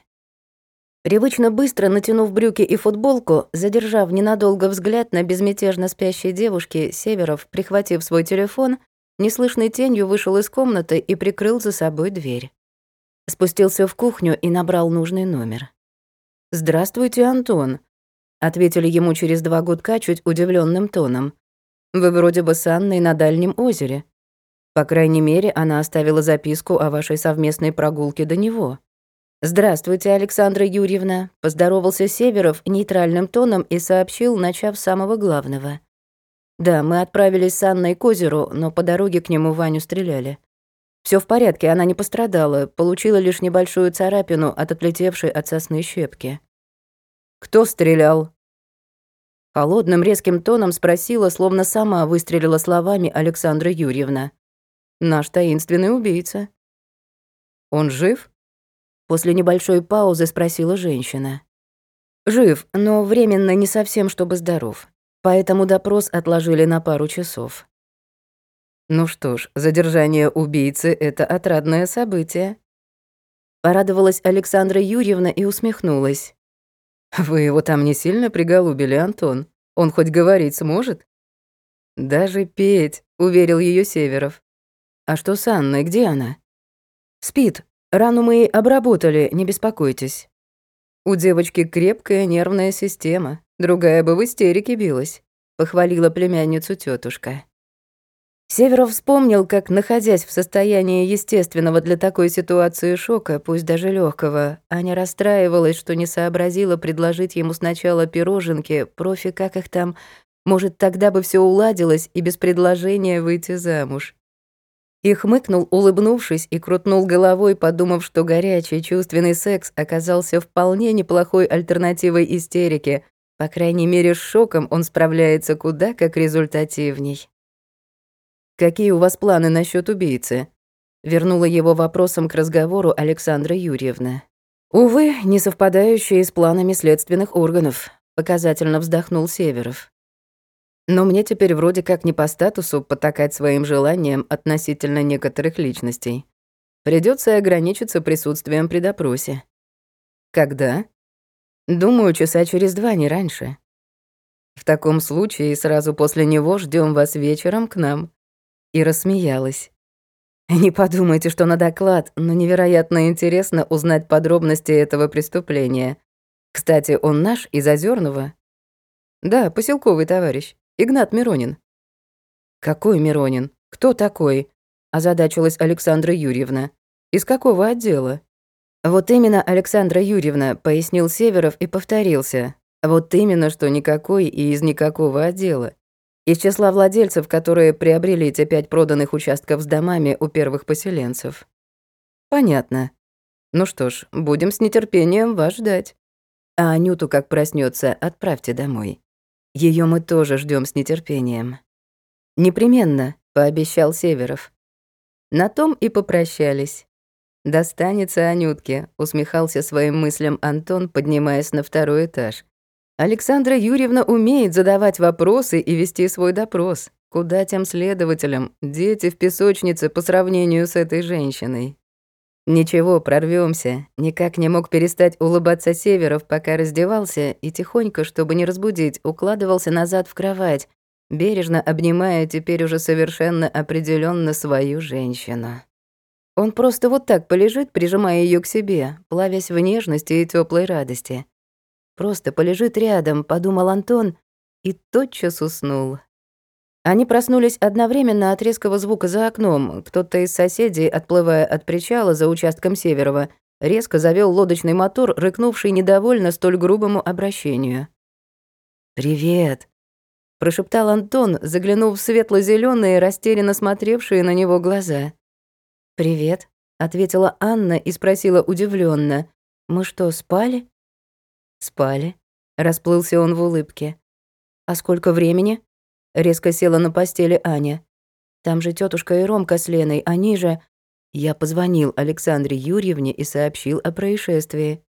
Привычно быстро натянув брюки и футболку, задержав ненадолго взгляд на безмятежно спящей девушке, Северов, прихватив свой телефон, неслышной тенью вышел из комнаты и прикрыл за собой дверь. Спустился в кухню и набрал нужный номер. «Здравствуйте, Антон», — ответили ему через два гудка чуть удивленным тоном. «Вы вроде бы с Анной на дальнем озере. По крайней мере, она оставила записку о вашей совместной прогулке до него». «Здравствуйте, Александра Юрьевна», — поздоровался Северов нейтральным тоном и сообщил, начав с самого главного. «Да, мы отправились с Анной к озеру, но по дороге к нему Ваню стреляли. Все в порядке, она не пострадала, получила лишь небольшую царапину от отлетевшей от сосны щепки. «Кто стрелял?» Холодным резким тоном спросила, словно сама выстрелила словами Александра Юрьевна. «Наш таинственный убийца». «Он жив?» После небольшой паузы спросила женщина. «Жив, но временно не совсем, чтобы здоров. Поэтому допрос отложили на пару часов. Ну что ж, задержание убийцы — это отрадное событие. Порадовалась Александра Юрьевна и усмехнулась. Вы его там не сильно приголубили, Антон? Он хоть говорить сможет? Даже петь, уверил ее Северов. А что с Анной, где она? Спит. Рану мы обработали, не беспокойтесь. У девочки крепкая нервная система, другая бы в истерике билась, похвалила племянницу тетушка. Северов вспомнил, как, находясь в состоянии естественного для такой ситуации шока, пусть даже легкого, Аня расстраивалась, что не сообразила предложить ему сначала пироженки, профи, как их там, может, тогда бы все уладилось и без предложения выйти замуж. И хмыкнул, улыбнувшись, и крутнул головой, подумав, что горячий чувственный секс оказался вполне неплохой альтернативой истерике. По крайней мере, с шоком он справляется куда как результативней. «Какие у вас планы насчет убийцы?» Вернула его вопросом к разговору Александра Юрьевна. «Увы, не совпадающие с планами следственных органов», — показательно вздохнул Северов. «Но мне теперь вроде как не по статусу потакать своим желаниям относительно некоторых личностей. Придется ограничиться присутствием при допросе». «Когда?» «Думаю, часа через два, не раньше». «В таком случае сразу после него ждем вас вечером к нам», и рассмеялась. Не подумайте, что на доклад, но невероятно интересно узнать подробности этого преступления. Кстати, он наш из Озерного. Да, поселковый товарищ, Игнат Миронин. Какой Миронин? Кто такой? озадачилась Александра Юрьевна. Из какого отдела? Вот именно, Александра Юрьевна, пояснил Северов и повторился. Вот именно, что никакой и из никакого отдела. Из числа владельцев, которые приобрели эти пять проданных участков с домами у первых поселенцев. Понятно. Ну что ж, будем с нетерпением вас ждать. А Анюту, как проснется, отправьте домой. Ее мы тоже ждем с нетерпением. Непременно, пообещал Северов. На том и попрощались. Достанется Анютке, усмехался своим мыслям Антон, поднимаясь на второй этаж. Александра Юрьевна умеет задавать вопросы и вести свой допрос. Куда тем следователям? Дети в песочнице по сравнению с этой женщиной. Ничего, прорвемся. Никак не мог перестать улыбаться Северов, пока раздевался, и тихонько, чтобы не разбудить, укладывался назад в кровать, бережно обнимая теперь уже совершенно определенно свою женщину. Он просто вот так полежит, прижимая ее к себе, плавясь в нежности и теплой радости. Просто полежит рядом, подумал Антон, и тотчас уснул. Они проснулись одновременно от резкого звука за окном. Кто-то из соседей, отплывая от причала за участком Северова, резко завел лодочный мотор, рыкнувший недовольно столь грубому обращению. «Привет», — прошептал Антон, заглянув в светло зеленые растерянно смотревшие на него глаза. «Привет», — ответила Анна и спросила удивленно: «Мы что, спали?» Спали. Расплылся он в улыбке. А сколько времени? Резко села на постели Аня. Там же тетушка и Ромка с Леной, они же... Я позвонил Александре Юрьевне и сообщил о происшествии.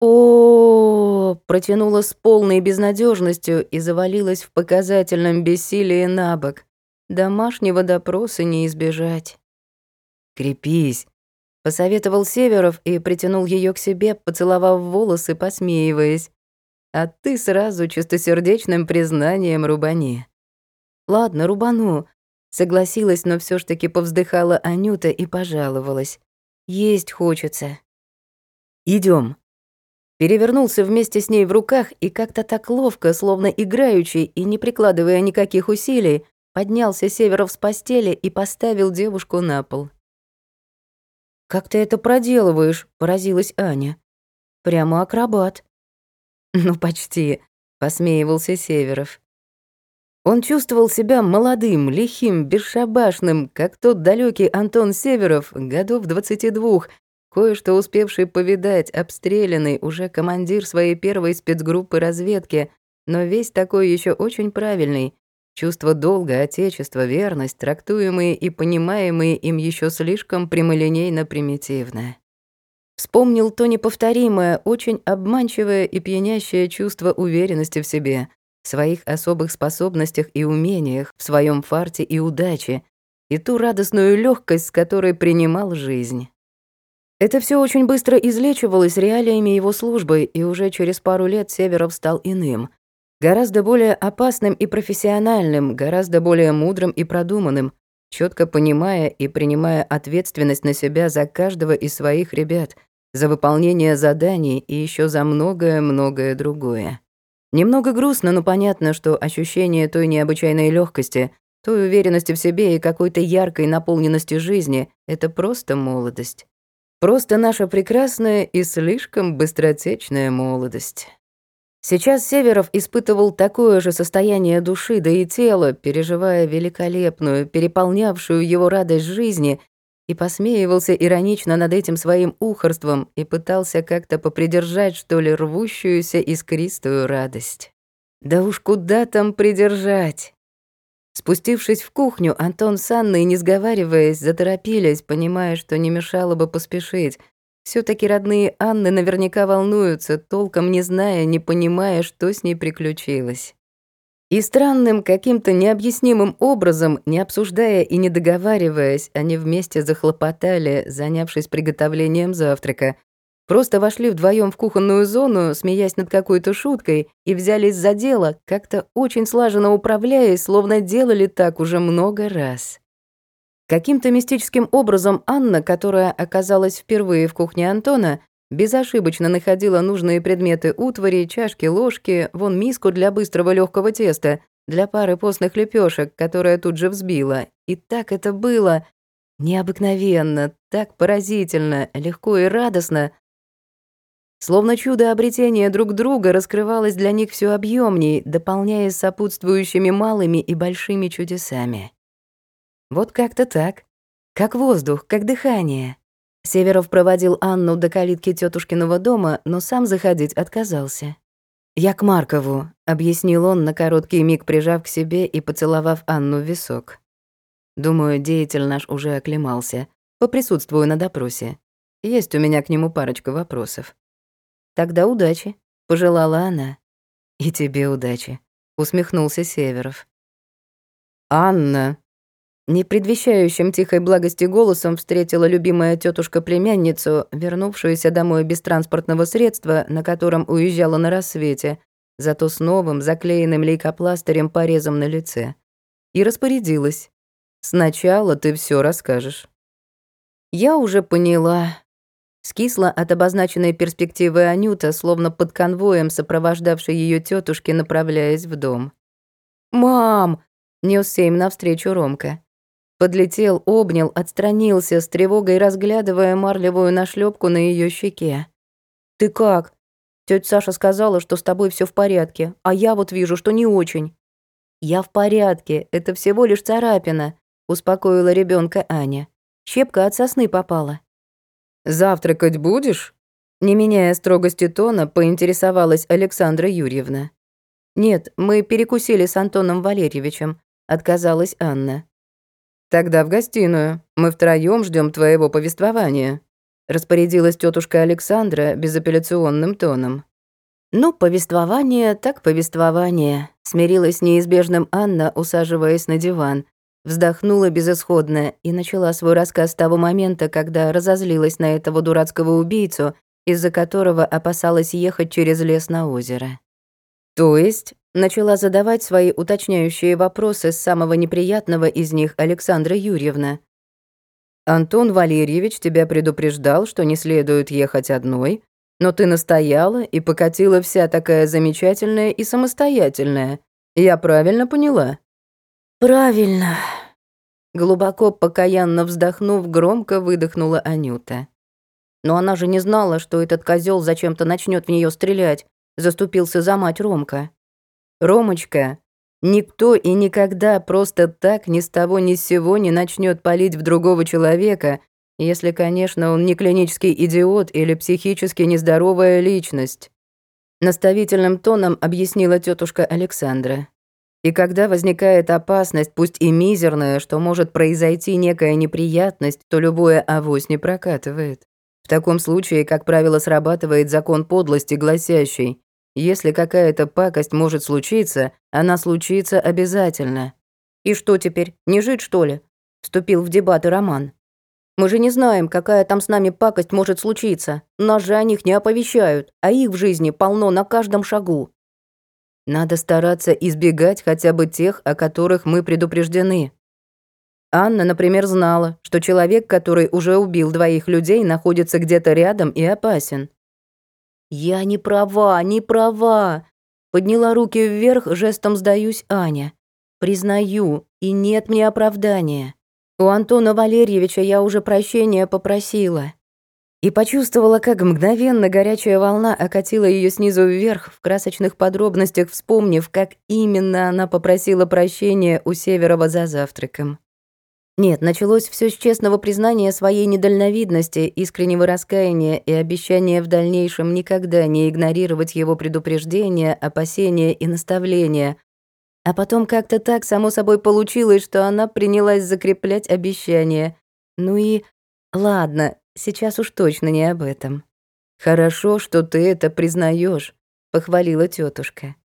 О, протянула с полной безнадежностью и завалилась в показательном бессилии на бок. Домашнего допроса не избежать. Крепись, Посоветовал Северов и притянул ее к себе, поцеловав волосы, посмеиваясь. А ты сразу чистосердечным признанием рубани. Ладно, рубану. Согласилась, но все ж таки повздыхала Анюта и пожаловалась. Есть хочется. Идем. Перевернулся вместе с ней в руках и как-то так ловко, словно играючи и не прикладывая никаких усилий, поднялся Северов с постели и поставил девушку на пол. «Как ты это проделываешь?» — поразилась Аня. «Прямо акробат». «Ну, почти», — посмеивался Северов. Он чувствовал себя молодым, лихим, бесшабашным, как тот далекий Антон Северов, годов 22, кое-что успевший повидать, обстрелянный, уже командир своей первой спецгруппы разведки, но весь такой еще очень правильный. Чувство долга, отечества, верность, трактуемые и понимаемые им еще слишком прямолинейно-примитивно. Вспомнил то неповторимое, очень обманчивое и пьянящее чувство уверенности в себе — в своих особых способностях и умениях, в своем фарте и удаче, и ту радостную легкость, с которой принимал жизнь. Это все очень быстро излечивалось реалиями его службы, и уже через пару лет Северов стал иным. Гораздо более опасным и профессиональным, гораздо более мудрым и продуманным, четко понимая и принимая ответственность на себя за каждого из своих ребят, за выполнение заданий и еще за многое-многое другое. Немного грустно, но понятно, что ощущение той необычайной легкости, той уверенности в себе и какой-то яркой наполненности жизни — это просто молодость. Просто наша прекрасная и слишком быстротечная молодость. Сейчас Северов испытывал такое же состояние души, да и тела, переживая великолепную, переполнявшую его радость жизни, и посмеивался иронично над этим своим ухорством и пытался как-то попридержать, что ли, рвущуюся искристую радость. Да уж куда там придержать? Спустившись в кухню, Антон с Анной, не сговариваясь, заторопились, понимая, что не мешало бы поспешить. все таки родные Анны наверняка волнуются, толком не зная, не понимая, что с ней приключилось. И странным, каким-то необъяснимым образом, не обсуждая и не договариваясь, они вместе захлопотали, занявшись приготовлением завтрака. Просто вошли вдвоем в кухонную зону, смеясь над какой-то шуткой, и взялись за дело, как-то очень слаженно управляясь, словно делали так уже много раз. Каким-то мистическим образом Анна, которая оказалась впервые в кухне Антона, Безошибочно находила нужные предметы утвари, чашки, ложки, вон миску для быстрого легкого теста, для пары постных лепешек, которая тут же взбила. И так это было необыкновенно, так поразительно, легко и радостно. Словно чудо обретения друг друга раскрывалось для них все объемней, дополняясь сопутствующими малыми и большими чудесами. Вот как-то так. Как воздух, как дыхание. Северов проводил Анну до калитки тетушкиного дома, но сам заходить отказался. «Я к Маркову», — объяснил он, на короткий миг прижав к себе и поцеловав Анну в висок. «Думаю, деятель наш уже оклемался. Поприсутствую на допросе. Есть у меня к нему парочка вопросов». «Тогда удачи», — пожелала она. «И тебе удачи», — усмехнулся Северов. «Анна», не предвещающим тихой благости голосом встретила любимая тетушка племянницу, вернувшуюся домой без транспортного средства, на котором уезжала на рассвете, зато с новым заклеенным лейкопластырем порезом на лице. И распорядилась. «Сначала ты все расскажешь». Я уже поняла. Скисла от обозначенной перспективы Анюта, словно под конвоем, сопровождавшей ее тетушки, направляясь в дом. «Мам!» — нёсся им навстречу Ромка. Подлетел, обнял, отстранился, с тревогой разглядывая марлевую нашлепку на ее щеке. «Ты как?» Тётя Саша сказала, что с тобой все в порядке, а я вот вижу, что не очень. «Я в порядке, это всего лишь царапина», — успокоила ребенка Аня. Щепка от сосны попала. «Завтракать будешь?» Не меняя строгости тона, поинтересовалась Александра Юрьевна. «Нет, мы перекусили с Антоном Валерьевичем», — отказалась Анна. «Тогда в гостиную. Мы втроём ждём твоего повествования», — распорядилась тётушка Александра безапелляционным тоном. «Ну, повествование так повествование», — смирилась неизбежным Анна, усаживаясь на диван. Вздохнула безысходно и начала свой рассказ с того момента, когда разозлилась на этого дурацкого убийцу, из-за которого опасалась ехать через лес на озеро. То есть Начала задавать свои уточняющие вопросы с самого неприятного из них Александра Юрьевна. Антон Валерьевич тебя предупреждал, что не следует ехать одной, но ты настояла и покатила вся такая замечательная и самостоятельная. Я правильно поняла?» «Правильно», Глубоко покаянно вздохнув, громко выдохнула Анюта. Но она же не знала, что этот козел зачем-то начнет в нее стрелять, заступился за мать Ромка. Ромочка, никто и никогда просто так ни с того ни с сего не начнет палить в другого человека, если, конечно, он не клинический идиот или психически нездоровая личность. Наставительным тоном объяснила тетушка Александра. И когда возникает опасность, пусть и мизерная, что может произойти некая неприятность, то любое авось не прокатывает. В таком случае, как правило, срабатывает закон подлости, гласящий, если какая-то пакость может случиться, она случится обязательно. «И что теперь, не жить, что ли?» — вступил в дебаты Роман. «Мы же не знаем, какая там с нами пакость может случиться. Нас же о них не оповещают, а их в жизни полно на каждом шагу. Надо стараться избегать хотя бы тех, о которых мы предупреждены. Анна, например, знала, что человек, который уже убил двоих людей, находится где-то рядом и опасен. «Я не права, не права!» Подняла руки вверх, жестом сдаюсь Аня. «Признаю, и нет мне оправдания. У Антона Валерьевича я уже прощения попросила и почувствовала, как мгновенно горячая волна окатила ее снизу вверх, в красочных подробностях вспомнив, как именно она попросила прощения у Северова за завтраком. Нет, началось все с честного признания своей недальновидности, искреннего раскаяния и обещания в дальнейшем никогда не игнорировать его предупреждения, опасения и наставления. А потом как-то так само собой получилось, что она принялась закреплять обещания. Ну и ладно, Сейчас уж точно не об этом. Хорошо, что ты это признаешь, похвалила тетушка.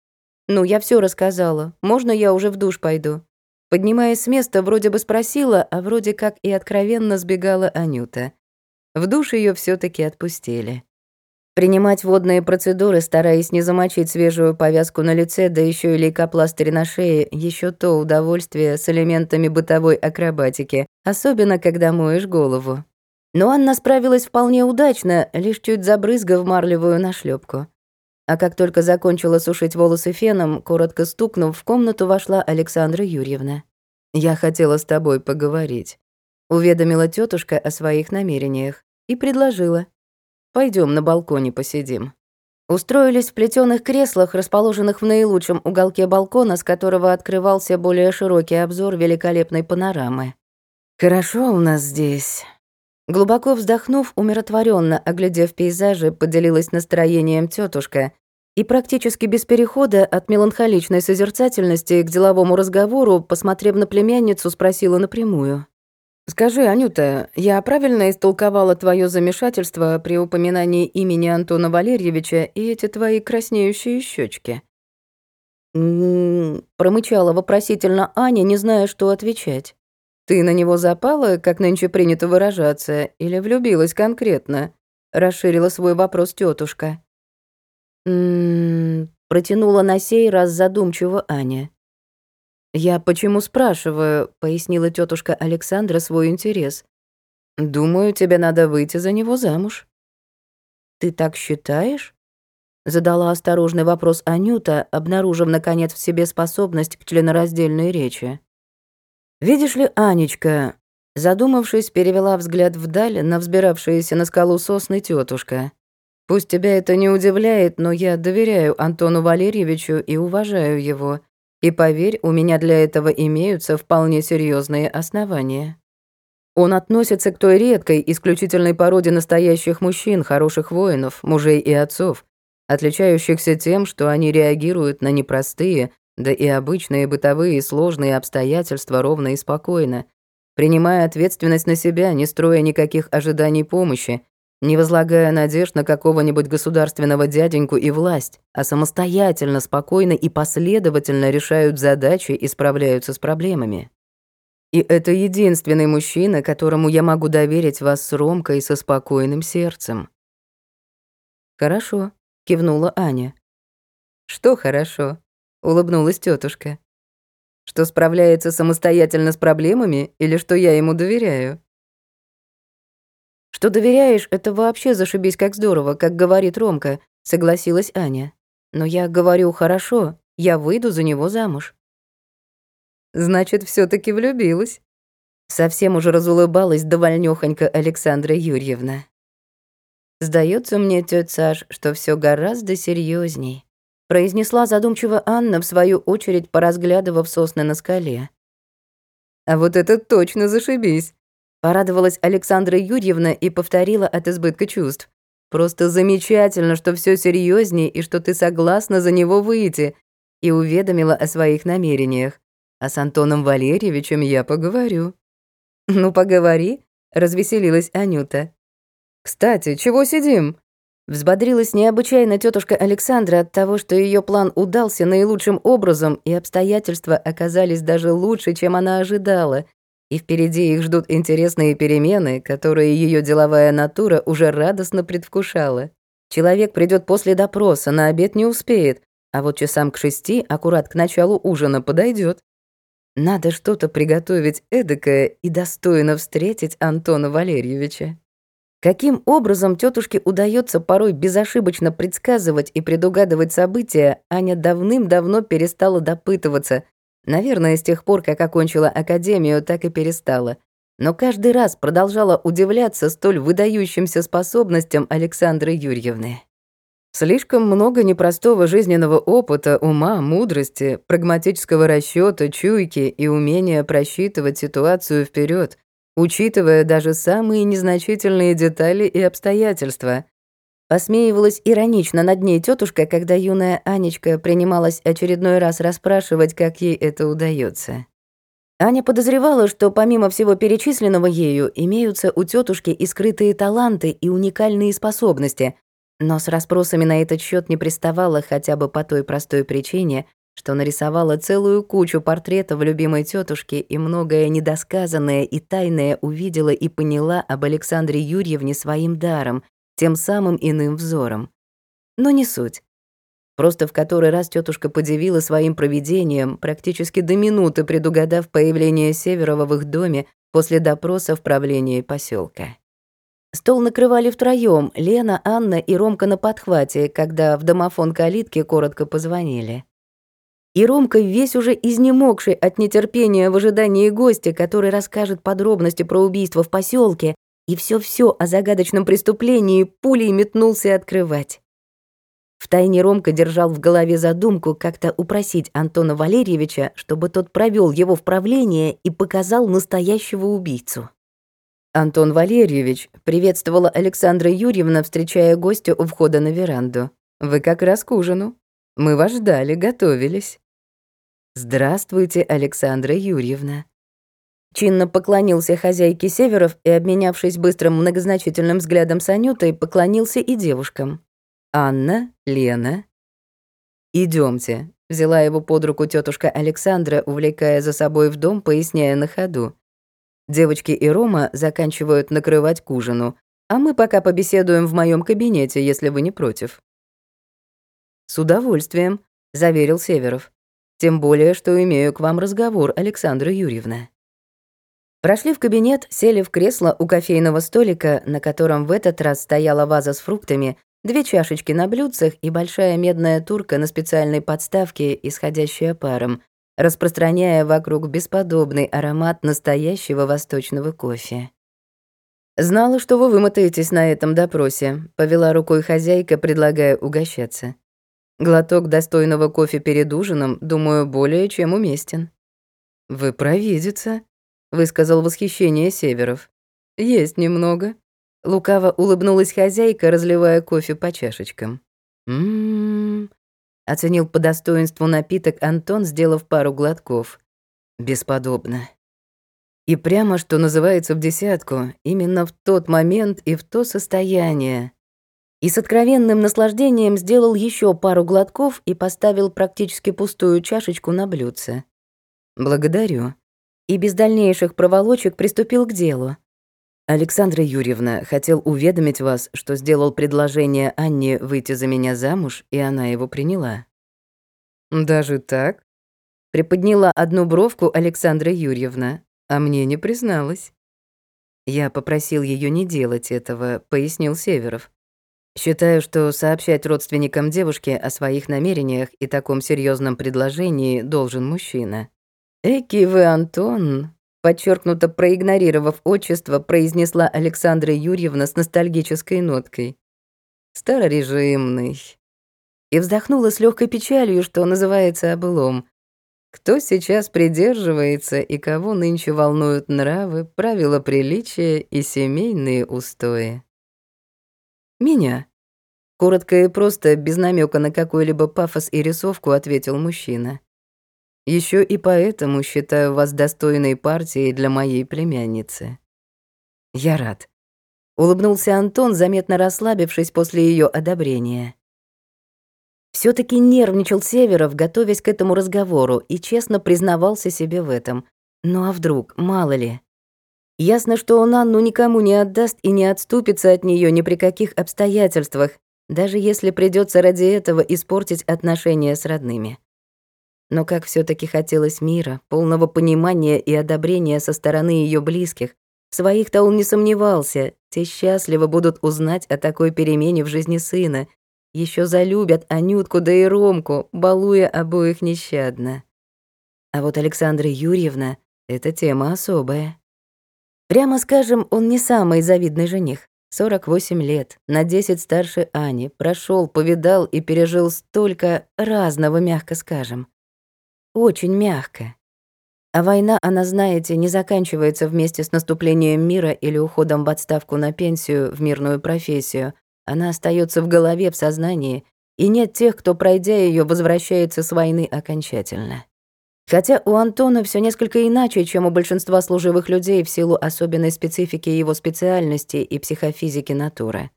Ну, я все рассказала. Можно я уже в душ пойду? Поднимаясь с места, вроде бы спросила, а вроде как и откровенно сбегала Анюта. В душ ее все таки отпустили. Принимать водные процедуры, стараясь не замочить свежую повязку на лице, да еще и лейкопластырь на шее, еще то удовольствие с элементами бытовой акробатики, особенно когда моешь голову. Но Анна справилась вполне удачно, лишь чуть забрызгав марлевую нашлепку. А как только закончила сушить волосы феном, коротко стукнув, в комнату вошла Александра Юрьевна. «Я хотела с тобой поговорить», — уведомила тетушка о своих намерениях и предложила. Пойдем на балконе посидим». Устроились в плетёных креслах, расположенных в наилучшем уголке балкона, с которого открывался более широкий обзор великолепной панорамы. «Хорошо у нас здесь», Глубоко вздохнув, умиротворенно оглядев пейзажи, поделилась настроением тетушка и практически без перехода от меланхоличной созерцательности к деловому разговору, посмотрев на племянницу, спросила напрямую. «Скажи, Анюта, я правильно истолковала твое замешательство при упоминании имени Антона Валерьевича и эти твои краснеющие щечки? «М-м-м», промычала вопросительно Аня, не зная, что отвечать. «Ты на него запала, как нынче принято выражаться, или влюбилась конкретно?» — расширила свой вопрос тетушка. «М-м-м», протянула на сей раз задумчиво Аня. «Я почему спрашиваю?» — пояснила тетушка Александра свой интерес. «Думаю, тебе надо выйти за него замуж». «Ты так считаешь?» Задала осторожный вопрос Анюта, обнаружив, наконец, в себе способность к членораздельной речи. «Видишь ли, Анечка...» Задумавшись, перевела взгляд вдаль на взбиравшиеся на скалу сосны тетушка. «Пусть тебя это не удивляет, но я доверяю Антону Валерьевичу и уважаю его. И поверь, у меня для этого имеются вполне серьезные основания. Он относится к той редкой, исключительной породе настоящих мужчин, хороших воинов, мужей и отцов, отличающихся тем, что они реагируют на непростые, да и обычные бытовые сложные обстоятельства ровно и спокойно, принимая ответственность на себя, не строя никаких ожиданий помощи, не возлагая надежд на какого-нибудь государственного дяденьку и власть, а самостоятельно, спокойно и последовательно решают задачи и справляются с проблемами. И это единственный мужчина, которому я могу доверить вас с Ромкой со спокойным сердцем. «Хорошо», — кивнула Аня. «Что хорошо?» Улыбнулась тетушка. Что справляется самостоятельно с проблемами или что я ему доверяю? Что доверяешь, это вообще зашибись как здорово, как говорит Ромка, согласилась Аня. Но я говорю, хорошо, я выйду за него замуж. Значит, все таки влюбилась. Совсем уже разулыбалась довольнёхонько Александра Юрьевна. Сдается мне, тётя Саш, что все гораздо серьезней, произнесла задумчиво Анна, в свою очередь поразглядывав сосны на скале. А вот это точно зашибись, порадовалась Александра Юрьевна и повторила от избытка чувств. Просто замечательно, что все серьезней и что ты согласна за него выйти, и уведомила о своих намерениях. А с Антоном Валерьевичем я поговорю. Ну, поговори, развеселилась Анюта. Кстати, чего сидим? Взбодрилась необычайно тетушка Александра от того, что ее план удался наилучшим образом, и обстоятельства оказались даже лучше, чем она ожидала. И впереди их ждут интересные перемены, которые ее деловая натура уже радостно предвкушала. Человек придет после допроса, на обед не успеет, а вот часам к шести, аккурат к началу ужина, подойдет. Надо что-то приготовить эдакое и достойно встретить Антона Валерьевича. Каким образом тетушке удается порой безошибочно предсказывать и предугадывать события, Аня давным-давно перестала допытываться. Наверное, с тех пор, как окончила академию, так и перестала. Но каждый раз продолжала удивляться столь выдающимся способностям Александры Юрьевны. Слишком много непростого жизненного опыта, ума, мудрости, прагматического расчета, чуйки и умения просчитывать ситуацию вперед, учитывая даже самые незначительные детали и обстоятельства. Посмеивалась иронично над ней тетушка, когда юная Анечка принималась очередной раз расспрашивать, как ей это удается. Аня подозревала, что помимо всего перечисленного ею имеются у тетушки и скрытые таланты, и уникальные способности, но с расспросами на этот счет не приставала хотя бы по той простой причине, что нарисовала целую кучу портретов любимой тетушки и многое недосказанное и тайное увидела и поняла об Александре Юрьевне своим даром, тем самым иным взором. Но не суть. Просто в который раз тетушка подивила своим провидением, практически до минуты предугадав появление Северова в их доме после допроса в правлении поселка. Стол накрывали втроём, Лена, Анна и Ромка на подхвате, когда в домофон калитки коротко позвонили. И Ромка, весь уже изнемогший от нетерпения в ожидании гостя, который расскажет подробности про убийство в поселке и все-все о загадочном преступлении, пулей метнулся открывать. Втайне Ромка держал в голове задумку как-то упросить Антона Валерьевича, чтобы тот провел его в правление и показал настоящего убийцу. Антон Валерьевич приветствовала Александра Юрьевна, встречая гостя у входа на веранду. «Вы как раз к ужину. Мы вас ждали, готовились». «Здравствуйте, Александра Юрьевна». Чинно поклонился хозяйке Северов и, обменявшись быстрым многозначительным взглядом с Анютой, поклонился и девушкам. «Анна, Лена». Идемте, взяла его под руку тетушка Александра, увлекая за собой в дом, поясняя на ходу. Девочки и Рома заканчивают накрывать к ужину, а мы пока побеседуем в моем кабинете, если вы не против». «С удовольствием», — заверил Северов. «Тем более, что имею к вам разговор, Александра Юрьевна». Прошли в кабинет, сели в кресло у кофейного столика, на котором в этот раз стояла ваза с фруктами, две чашечки на блюдцах и большая медная турка на специальной подставке, исходящая паром, распространяя вокруг бесподобный аромат настоящего восточного кофе. «Знала, что вы вымотаетесь на этом допросе», — повела рукой хозяйка, предлагая угощаться. «Глоток достойного кофе перед ужином, думаю, более чем уместен». «Вы провидица», — высказал восхищение Северов. «Есть немного». Лукаво улыбнулась хозяйка, разливая кофе по чашечкам. «Ммм, Оценил по достоинству напиток Антон, сделав пару глотков. Бесподобно. И прямо, что называется, в десятку, именно в тот момент и в то состояние. И с откровенным наслаждением сделал еще пару глотков и поставил практически пустую чашечку на блюдце. «Благодарю». И без дальнейших проволочек приступил к делу. Александра Юрьевна хотел уведомить вас, что сделал предложение Анне выйти за меня замуж, и она его приняла. Даже так? Приподняла одну бровку Александра Юрьевна, а мне не призналась. Я попросил ее не делать этого, пояснил Северов. Считаю, что сообщать родственникам девушки о своих намерениях и таком серьезном предложении должен мужчина. Эки вы, Антон, подчеркнуто проигнорировав отчество, произнесла Александра Юрьевна с ностальгической ноткой. Старорежимный. И вздохнула с легкой печалью, что называется обылом. Кто сейчас придерживается и кого нынче волнуют нравы, правила приличия и семейные устои? Меня. Коротко и просто, без намека на какой-либо пафос и рисовку, ответил мужчина. Еще и поэтому считаю вас достойной партией для моей племянницы. Я рад. Улыбнулся Антон, заметно расслабившись после ее одобрения все таки нервничал Северов, готовясь к этому разговору, и честно признавался себе в этом. Ну а вдруг, мало ли. Ясно, что он Анну никому не отдаст и не отступится от нее ни при каких обстоятельствах, даже если придется ради этого испортить отношения с родными. Но как все таки хотелось мира, полного понимания и одобрения со стороны ее близких, своих-то он не сомневался, те счастливо будут узнать о такой перемене в жизни сына, еще залюбят Анютку да и Ромку, балуя обоих нещадно. А вот Александра Юрьевна — это тема особая. Прямо скажем, он не самый завидный жених. 48 лет, на 10 старше Ани, прошел, повидал и пережил столько разного, мягко скажем. Очень мягко. А война, она, знаете, не заканчивается вместе с наступлением мира или уходом в отставку на пенсию в мирную профессию, она остается в голове, в сознании, и нет тех, кто, пройдя ее, возвращается с войны окончательно. Хотя у Антона все несколько иначе, чем у большинства служивых людей в силу особенной специфики его специальности и психофизики натуры.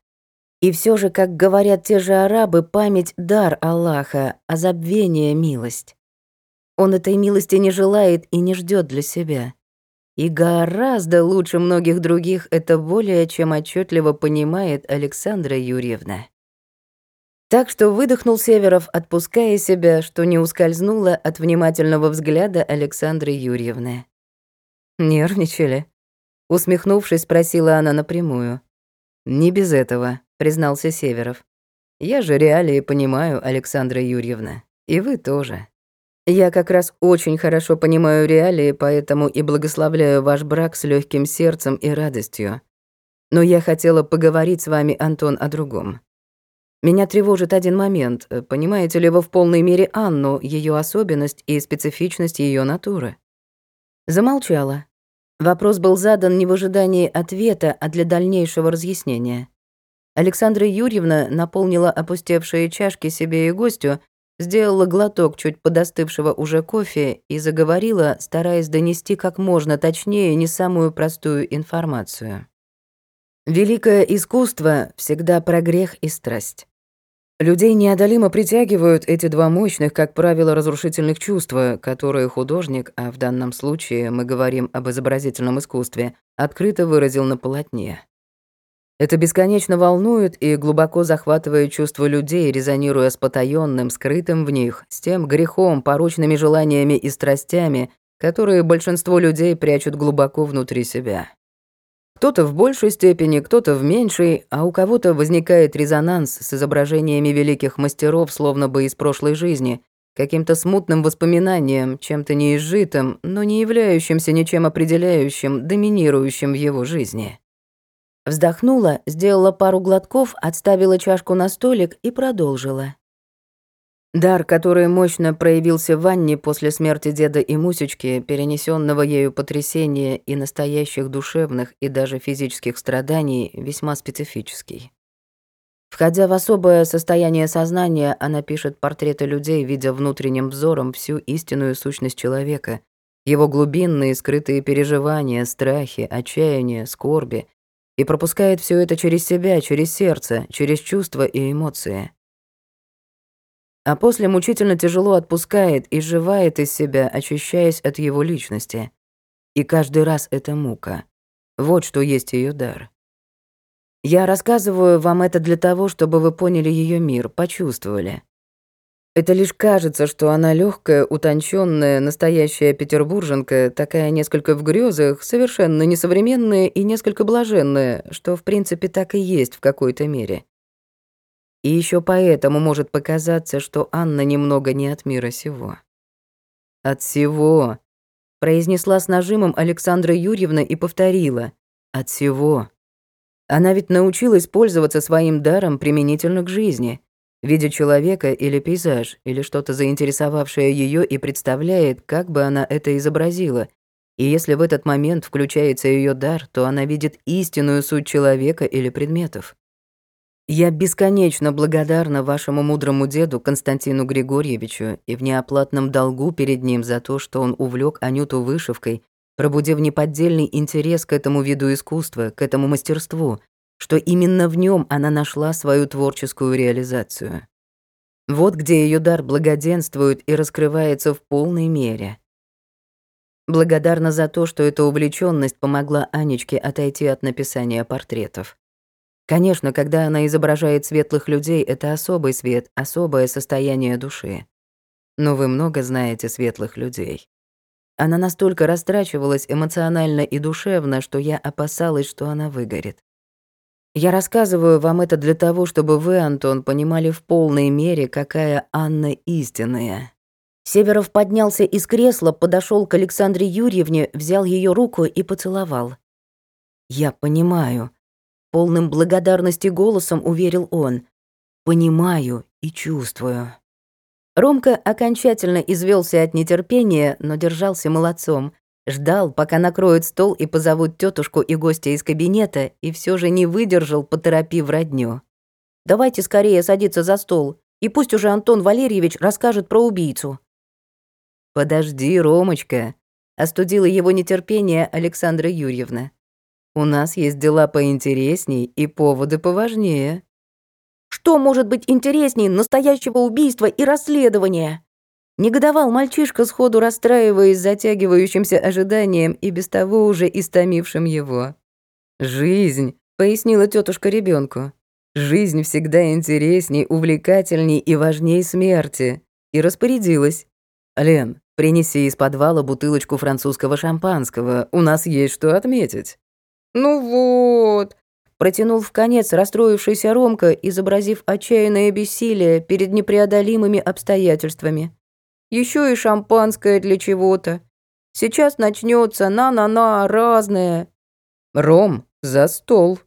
И все же, как говорят те же арабы, память — дар Аллаха, а забвение — милость. Он этой милости не желает и не ждет для себя. И гораздо лучше многих других это более чем отчетливо понимает Александра Юрьевна. Так что выдохнул Северов, отпуская себя, что не ускользнуло от внимательного взгляда Александры Юрьевны. «Нервничали?» Усмехнувшись, спросила она напрямую. «Не без этого», — признался Северов. «Я же реалии понимаю, Александра Юрьевна. И вы тоже». Я как раз очень хорошо понимаю реалии, поэтому и благословляю ваш брак с легким сердцем и радостью. Но я хотела поговорить с вами, Антон, о другом. Меня тревожит один момент. Понимаете ли вы в полной мере Анну, ее особенность и специфичность ее натуры? Замолчала. Вопрос был задан не в ожидании ответа, а для дальнейшего разъяснения. Александра Юрьевна наполнила опустевшие чашки себе и гостю, сделала глоток чуть подостывшего уже кофе и заговорила, стараясь донести как можно точнее не самую простую информацию. Великое искусство всегда про грех и страсть. Людей неодолимо притягивают эти два мощных, как правило, разрушительных чувства, которые художник, а в данном случае мы говорим об изобразительном искусстве, открыто выразил на полотне. Это бесконечно волнует и глубоко захватывает чувства людей, резонируя с потаённым, скрытым в них, с тем грехом, порочными желаниями и страстями, которые большинство людей прячут глубоко внутри себя. Кто-то в большей степени, кто-то в меньшей, а у кого-то возникает резонанс с изображениями великих мастеров, словно бы из прошлой жизни, каким-то смутным воспоминанием, чем-то неизжитым, но не являющимся ничем определяющим, доминирующим в его жизни. Вздохнула, сделала пару глотков, отставила чашку на столик и продолжила. Дар, который мощно проявился в ванне после смерти деда и Мусечки, перенесенного ею потрясения и настоящих душевных и даже физических страданий, весьма специфический. Входя в особое состояние сознания, она пишет портреты людей, видя внутренним взором всю истинную сущность человека, его глубинные скрытые переживания, страхи, отчаяние, скорби, и пропускает все это через себя, через сердце, через чувства и эмоции. А после мучительно тяжело отпускает и сживает из себя, очищаясь от его личности. И каждый раз это мука. Вот что есть ее дар. Я рассказываю вам это для того, чтобы вы поняли ее мир, почувствовали. Это лишь кажется, что она легкая, утонченная, настоящая петербурженка, такая несколько в грезах, совершенно несовременная и несколько блаженная, что в принципе так и есть в какой-то мере. И еще поэтому может показаться, что Анна немного не от мира сего. От всего, произнесла с нажимом Александра Юрьевна и повторила: от всего. Она ведь научилась пользоваться своим даром применительно к жизни видя человека или пейзаж, или что-то заинтересовавшее ее и представляет, как бы она это изобразила. И если в этот момент включается ее дар, то она видит истинную суть человека или предметов. Я бесконечно благодарна вашему мудрому деду Константину Григорьевичу и в неоплатном долгу перед ним за то, что он увлек Анюту вышивкой, пробудив неподдельный интерес к этому виду искусства, к этому мастерству, что именно в нем она нашла свою творческую реализацию. Вот где ее дар благоденствует и раскрывается в полной мере. Благодарна за то, что эта увлеченность помогла Анечке отойти от написания портретов. Конечно, когда она изображает светлых людей, это особый свет, особое состояние души. Но вы много знаете светлых людей. Она настолько растрачивалась эмоционально и душевно, что я опасалась, что она выгорит. Я рассказываю вам это для того, чтобы вы, Антон, понимали в полной мере, какая Анна истинная. Северов поднялся из кресла, подошел к Александре Юрьевне, взял ее руку и поцеловал. «Я понимаю», — полным благодарности голосом уверил он. «Понимаю и чувствую». Ромка окончательно извелся от нетерпения, но держался молодцом. Ждал, пока накроют стол и позовут тетушку и гостя из кабинета, и все же не выдержал, поторопив родню. «Давайте скорее садиться за стол, и пусть уже Антон Валерьевич расскажет про убийцу». «Подожди, Ромочка», — остудила его нетерпение Александра Юрьевна. «У нас есть дела поинтересней и поводы поважнее». «Что может быть интересней настоящего убийства и расследования?» Негодовал мальчишка, сходу расстраиваясь затягивающимся ожиданием и без того уже истомившим его. «Жизнь», — пояснила тетушка ребенку. «Жизнь всегда интересней, увлекательней и важней смерти». И распорядилась. «Лен, принеси из подвала бутылочку французского шампанского, у нас есть что отметить». «Ну вот», — протянул в конец расстроившийся Ромка, изобразив отчаянное бессилие перед непреодолимыми обстоятельствами. Еще и шампанское для чего-то. Сейчас начнется на-на-на разное. Ром, за стол.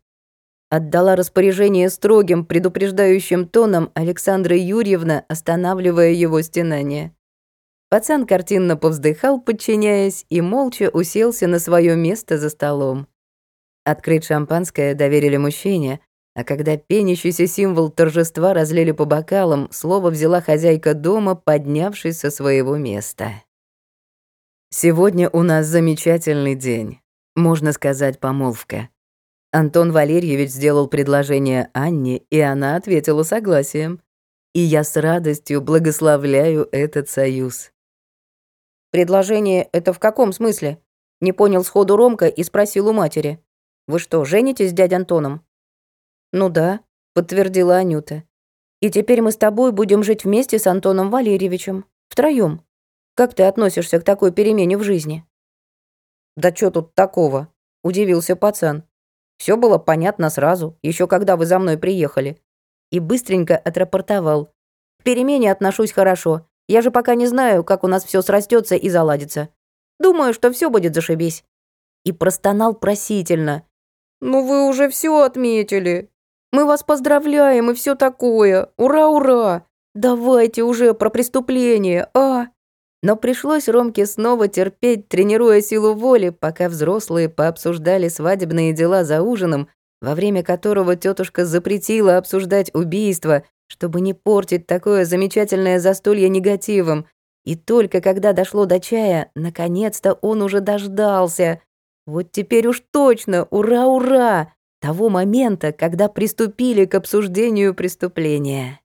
Отдала распоряжение строгим, предупреждающим тоном Александра Юрьевна, останавливая его стенание. Пацан картинно повздыхал, подчиняясь, и молча уселся на свое место за столом. Открыть шампанское доверили мужчине, а когда пенящийся символ торжества разлили по бокалам, слово взяла хозяйка дома, поднявшись со своего места. «Сегодня у нас замечательный день. Можно сказать, помолвка. Антон Валерьевич сделал предложение Анне, и она ответила согласием. И я с радостью благословляю этот союз». «Предложение — это в каком смысле?» Не понял сходу Ромка и спросил у матери. «Вы что, женитесь с дядей Антоном?» «Ну да», — подтвердила Анюта. «И теперь мы с тобой будем жить вместе с Антоном Валерьевичем. Втроём. Как ты относишься к такой перемене в жизни?» «Да чё тут такого?» — удивился пацан. Все было понятно сразу, еще когда вы за мной приехали». И быстренько отрапортовал. «К перемене отношусь хорошо. Я же пока не знаю, как у нас все срастется и заладится. Думаю, что все будет зашибись». И простонал просительно. «Ну вы уже все отметили. Мы вас поздравляем и все такое. Ура, ура! Давайте уже про преступление, а!» Но пришлось Ромке снова терпеть, тренируя силу воли, пока взрослые пообсуждали свадебные дела за ужином, во время которого тетушка запретила обсуждать убийство, чтобы не портить такое замечательное застолье негативом. И только когда дошло до чая, наконец-то он уже дождался. Вот теперь уж точно, ура-ура! того момента, когда приступили к обсуждению преступления.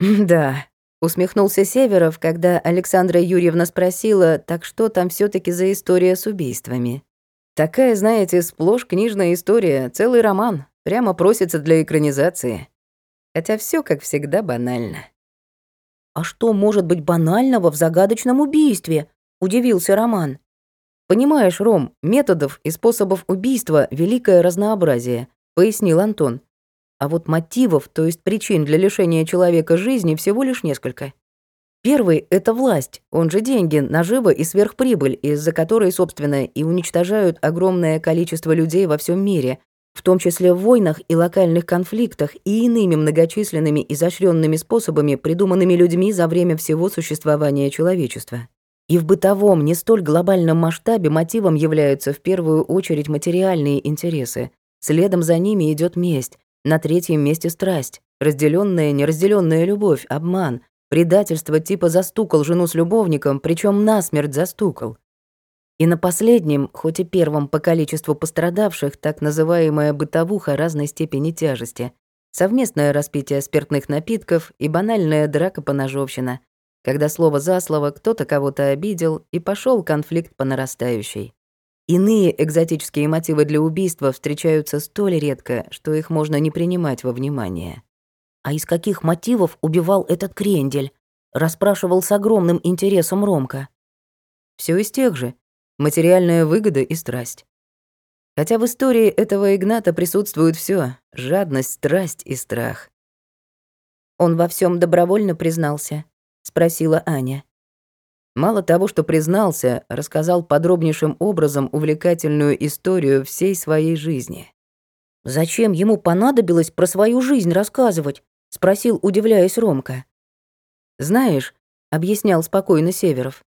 «Да», — усмехнулся Северов, когда Александра Юрьевна спросила, так что там все таки за история с убийствами. «Такая, знаете, сплошь книжная история, целый роман, прямо просится для экранизации. Хотя все как всегда, банально». А что может быть банального в загадочном убийстве? Удивился Роман. Понимаешь, Ром, методов и способов убийства великое разнообразие, пояснил Антон. А вот мотивов, то есть причин для лишения человека жизни, всего лишь несколько. Первый — это власть, он же деньги, нажива и сверхприбыль, из-за которой, собственно, и уничтожают огромное количество людей во всем мире, в том числе в войнах и локальных конфликтах и иными многочисленными изощренными способами, придуманными людьми за время всего существования человечества. И в бытовом, не столь глобальном масштабе мотивом являются в первую очередь материальные интересы. Следом за ними идет месть, на третьем месте страсть, разделенная, неразделенная любовь, обман, предательство типа застукал жену с любовником, причем насмерть застукал. И на последнем, хоть и первом по количеству пострадавших, так называемая бытовуха разной степени тяжести, совместное распитие спиртных напитков и банальная драка по ножовщина, когда слово за слово кто-то кого-то обидел и пошел конфликт по нарастающей. Иные экзотические мотивы для убийства встречаются столь редко, что их можно не принимать во внимание. «А из каких мотивов убивал этот крендель?» — расспрашивал с огромным интересом Ромка. Все из тех же, материальная выгода и страсть. Хотя в истории этого Игната присутствует все: жадность, страсть и страх. «Он во всем добровольно признался?» — спросила Аня. Мало того, что признался, рассказал подробнейшим образом увлекательную историю всей своей жизни. «Зачем ему понадобилось про свою жизнь рассказывать?» — спросил, удивляясь Ромка. «Знаешь», — объяснял спокойно Северов,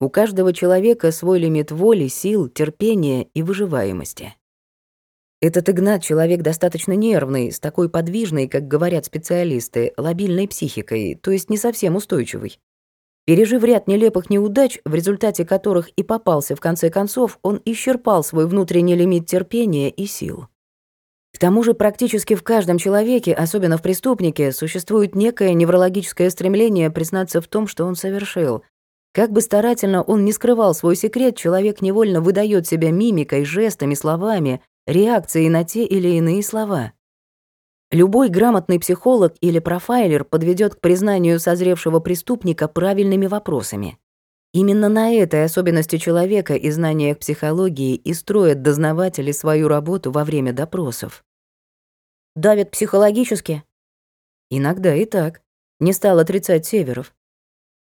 у каждого человека свой лимит воли, сил, терпения и выживаемости. Этот Игнат — человек достаточно нервный, с такой подвижной, как говорят специалисты, лобильной психикой, то есть не совсем устойчивый. Пережив ряд нелепых неудач, в результате которых и попался в конце концов, он исчерпал свой внутренний лимит терпения и сил. К тому же практически в каждом человеке, особенно в преступнике, существует некое неврологическое стремление признаться в том, что он совершил, как бы старательно он не скрывал свой секрет, человек невольно выдает себя мимикой, жестами, словами, реакцией на те или иные слова. Любой грамотный психолог или профайлер подведет к признанию созревшего преступника правильными вопросами. Именно на этой особенности человека и знаниях психологии и строят дознаватели свою работу во время допросов. Давят психологически? Иногда и так. Не стал отрицать Северов.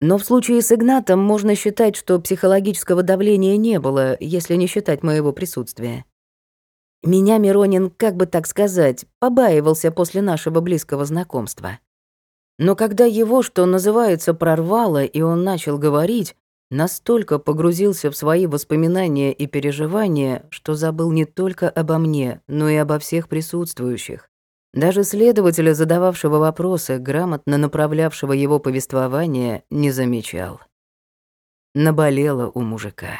Но в случае с Игнатом можно считать, что психологического давления не было, если не считать моего присутствия. Меня Миронин, как бы так сказать, побаивался после нашего близкого знакомства. Но когда его, что называется, прорвало, и он начал говорить, настолько погрузился в свои воспоминания и переживания, что забыл не только обо мне, но и обо всех присутствующих. Даже следователя, задававшего вопросы, грамотно направлявшего его повествование, не замечал. Наболело у мужика.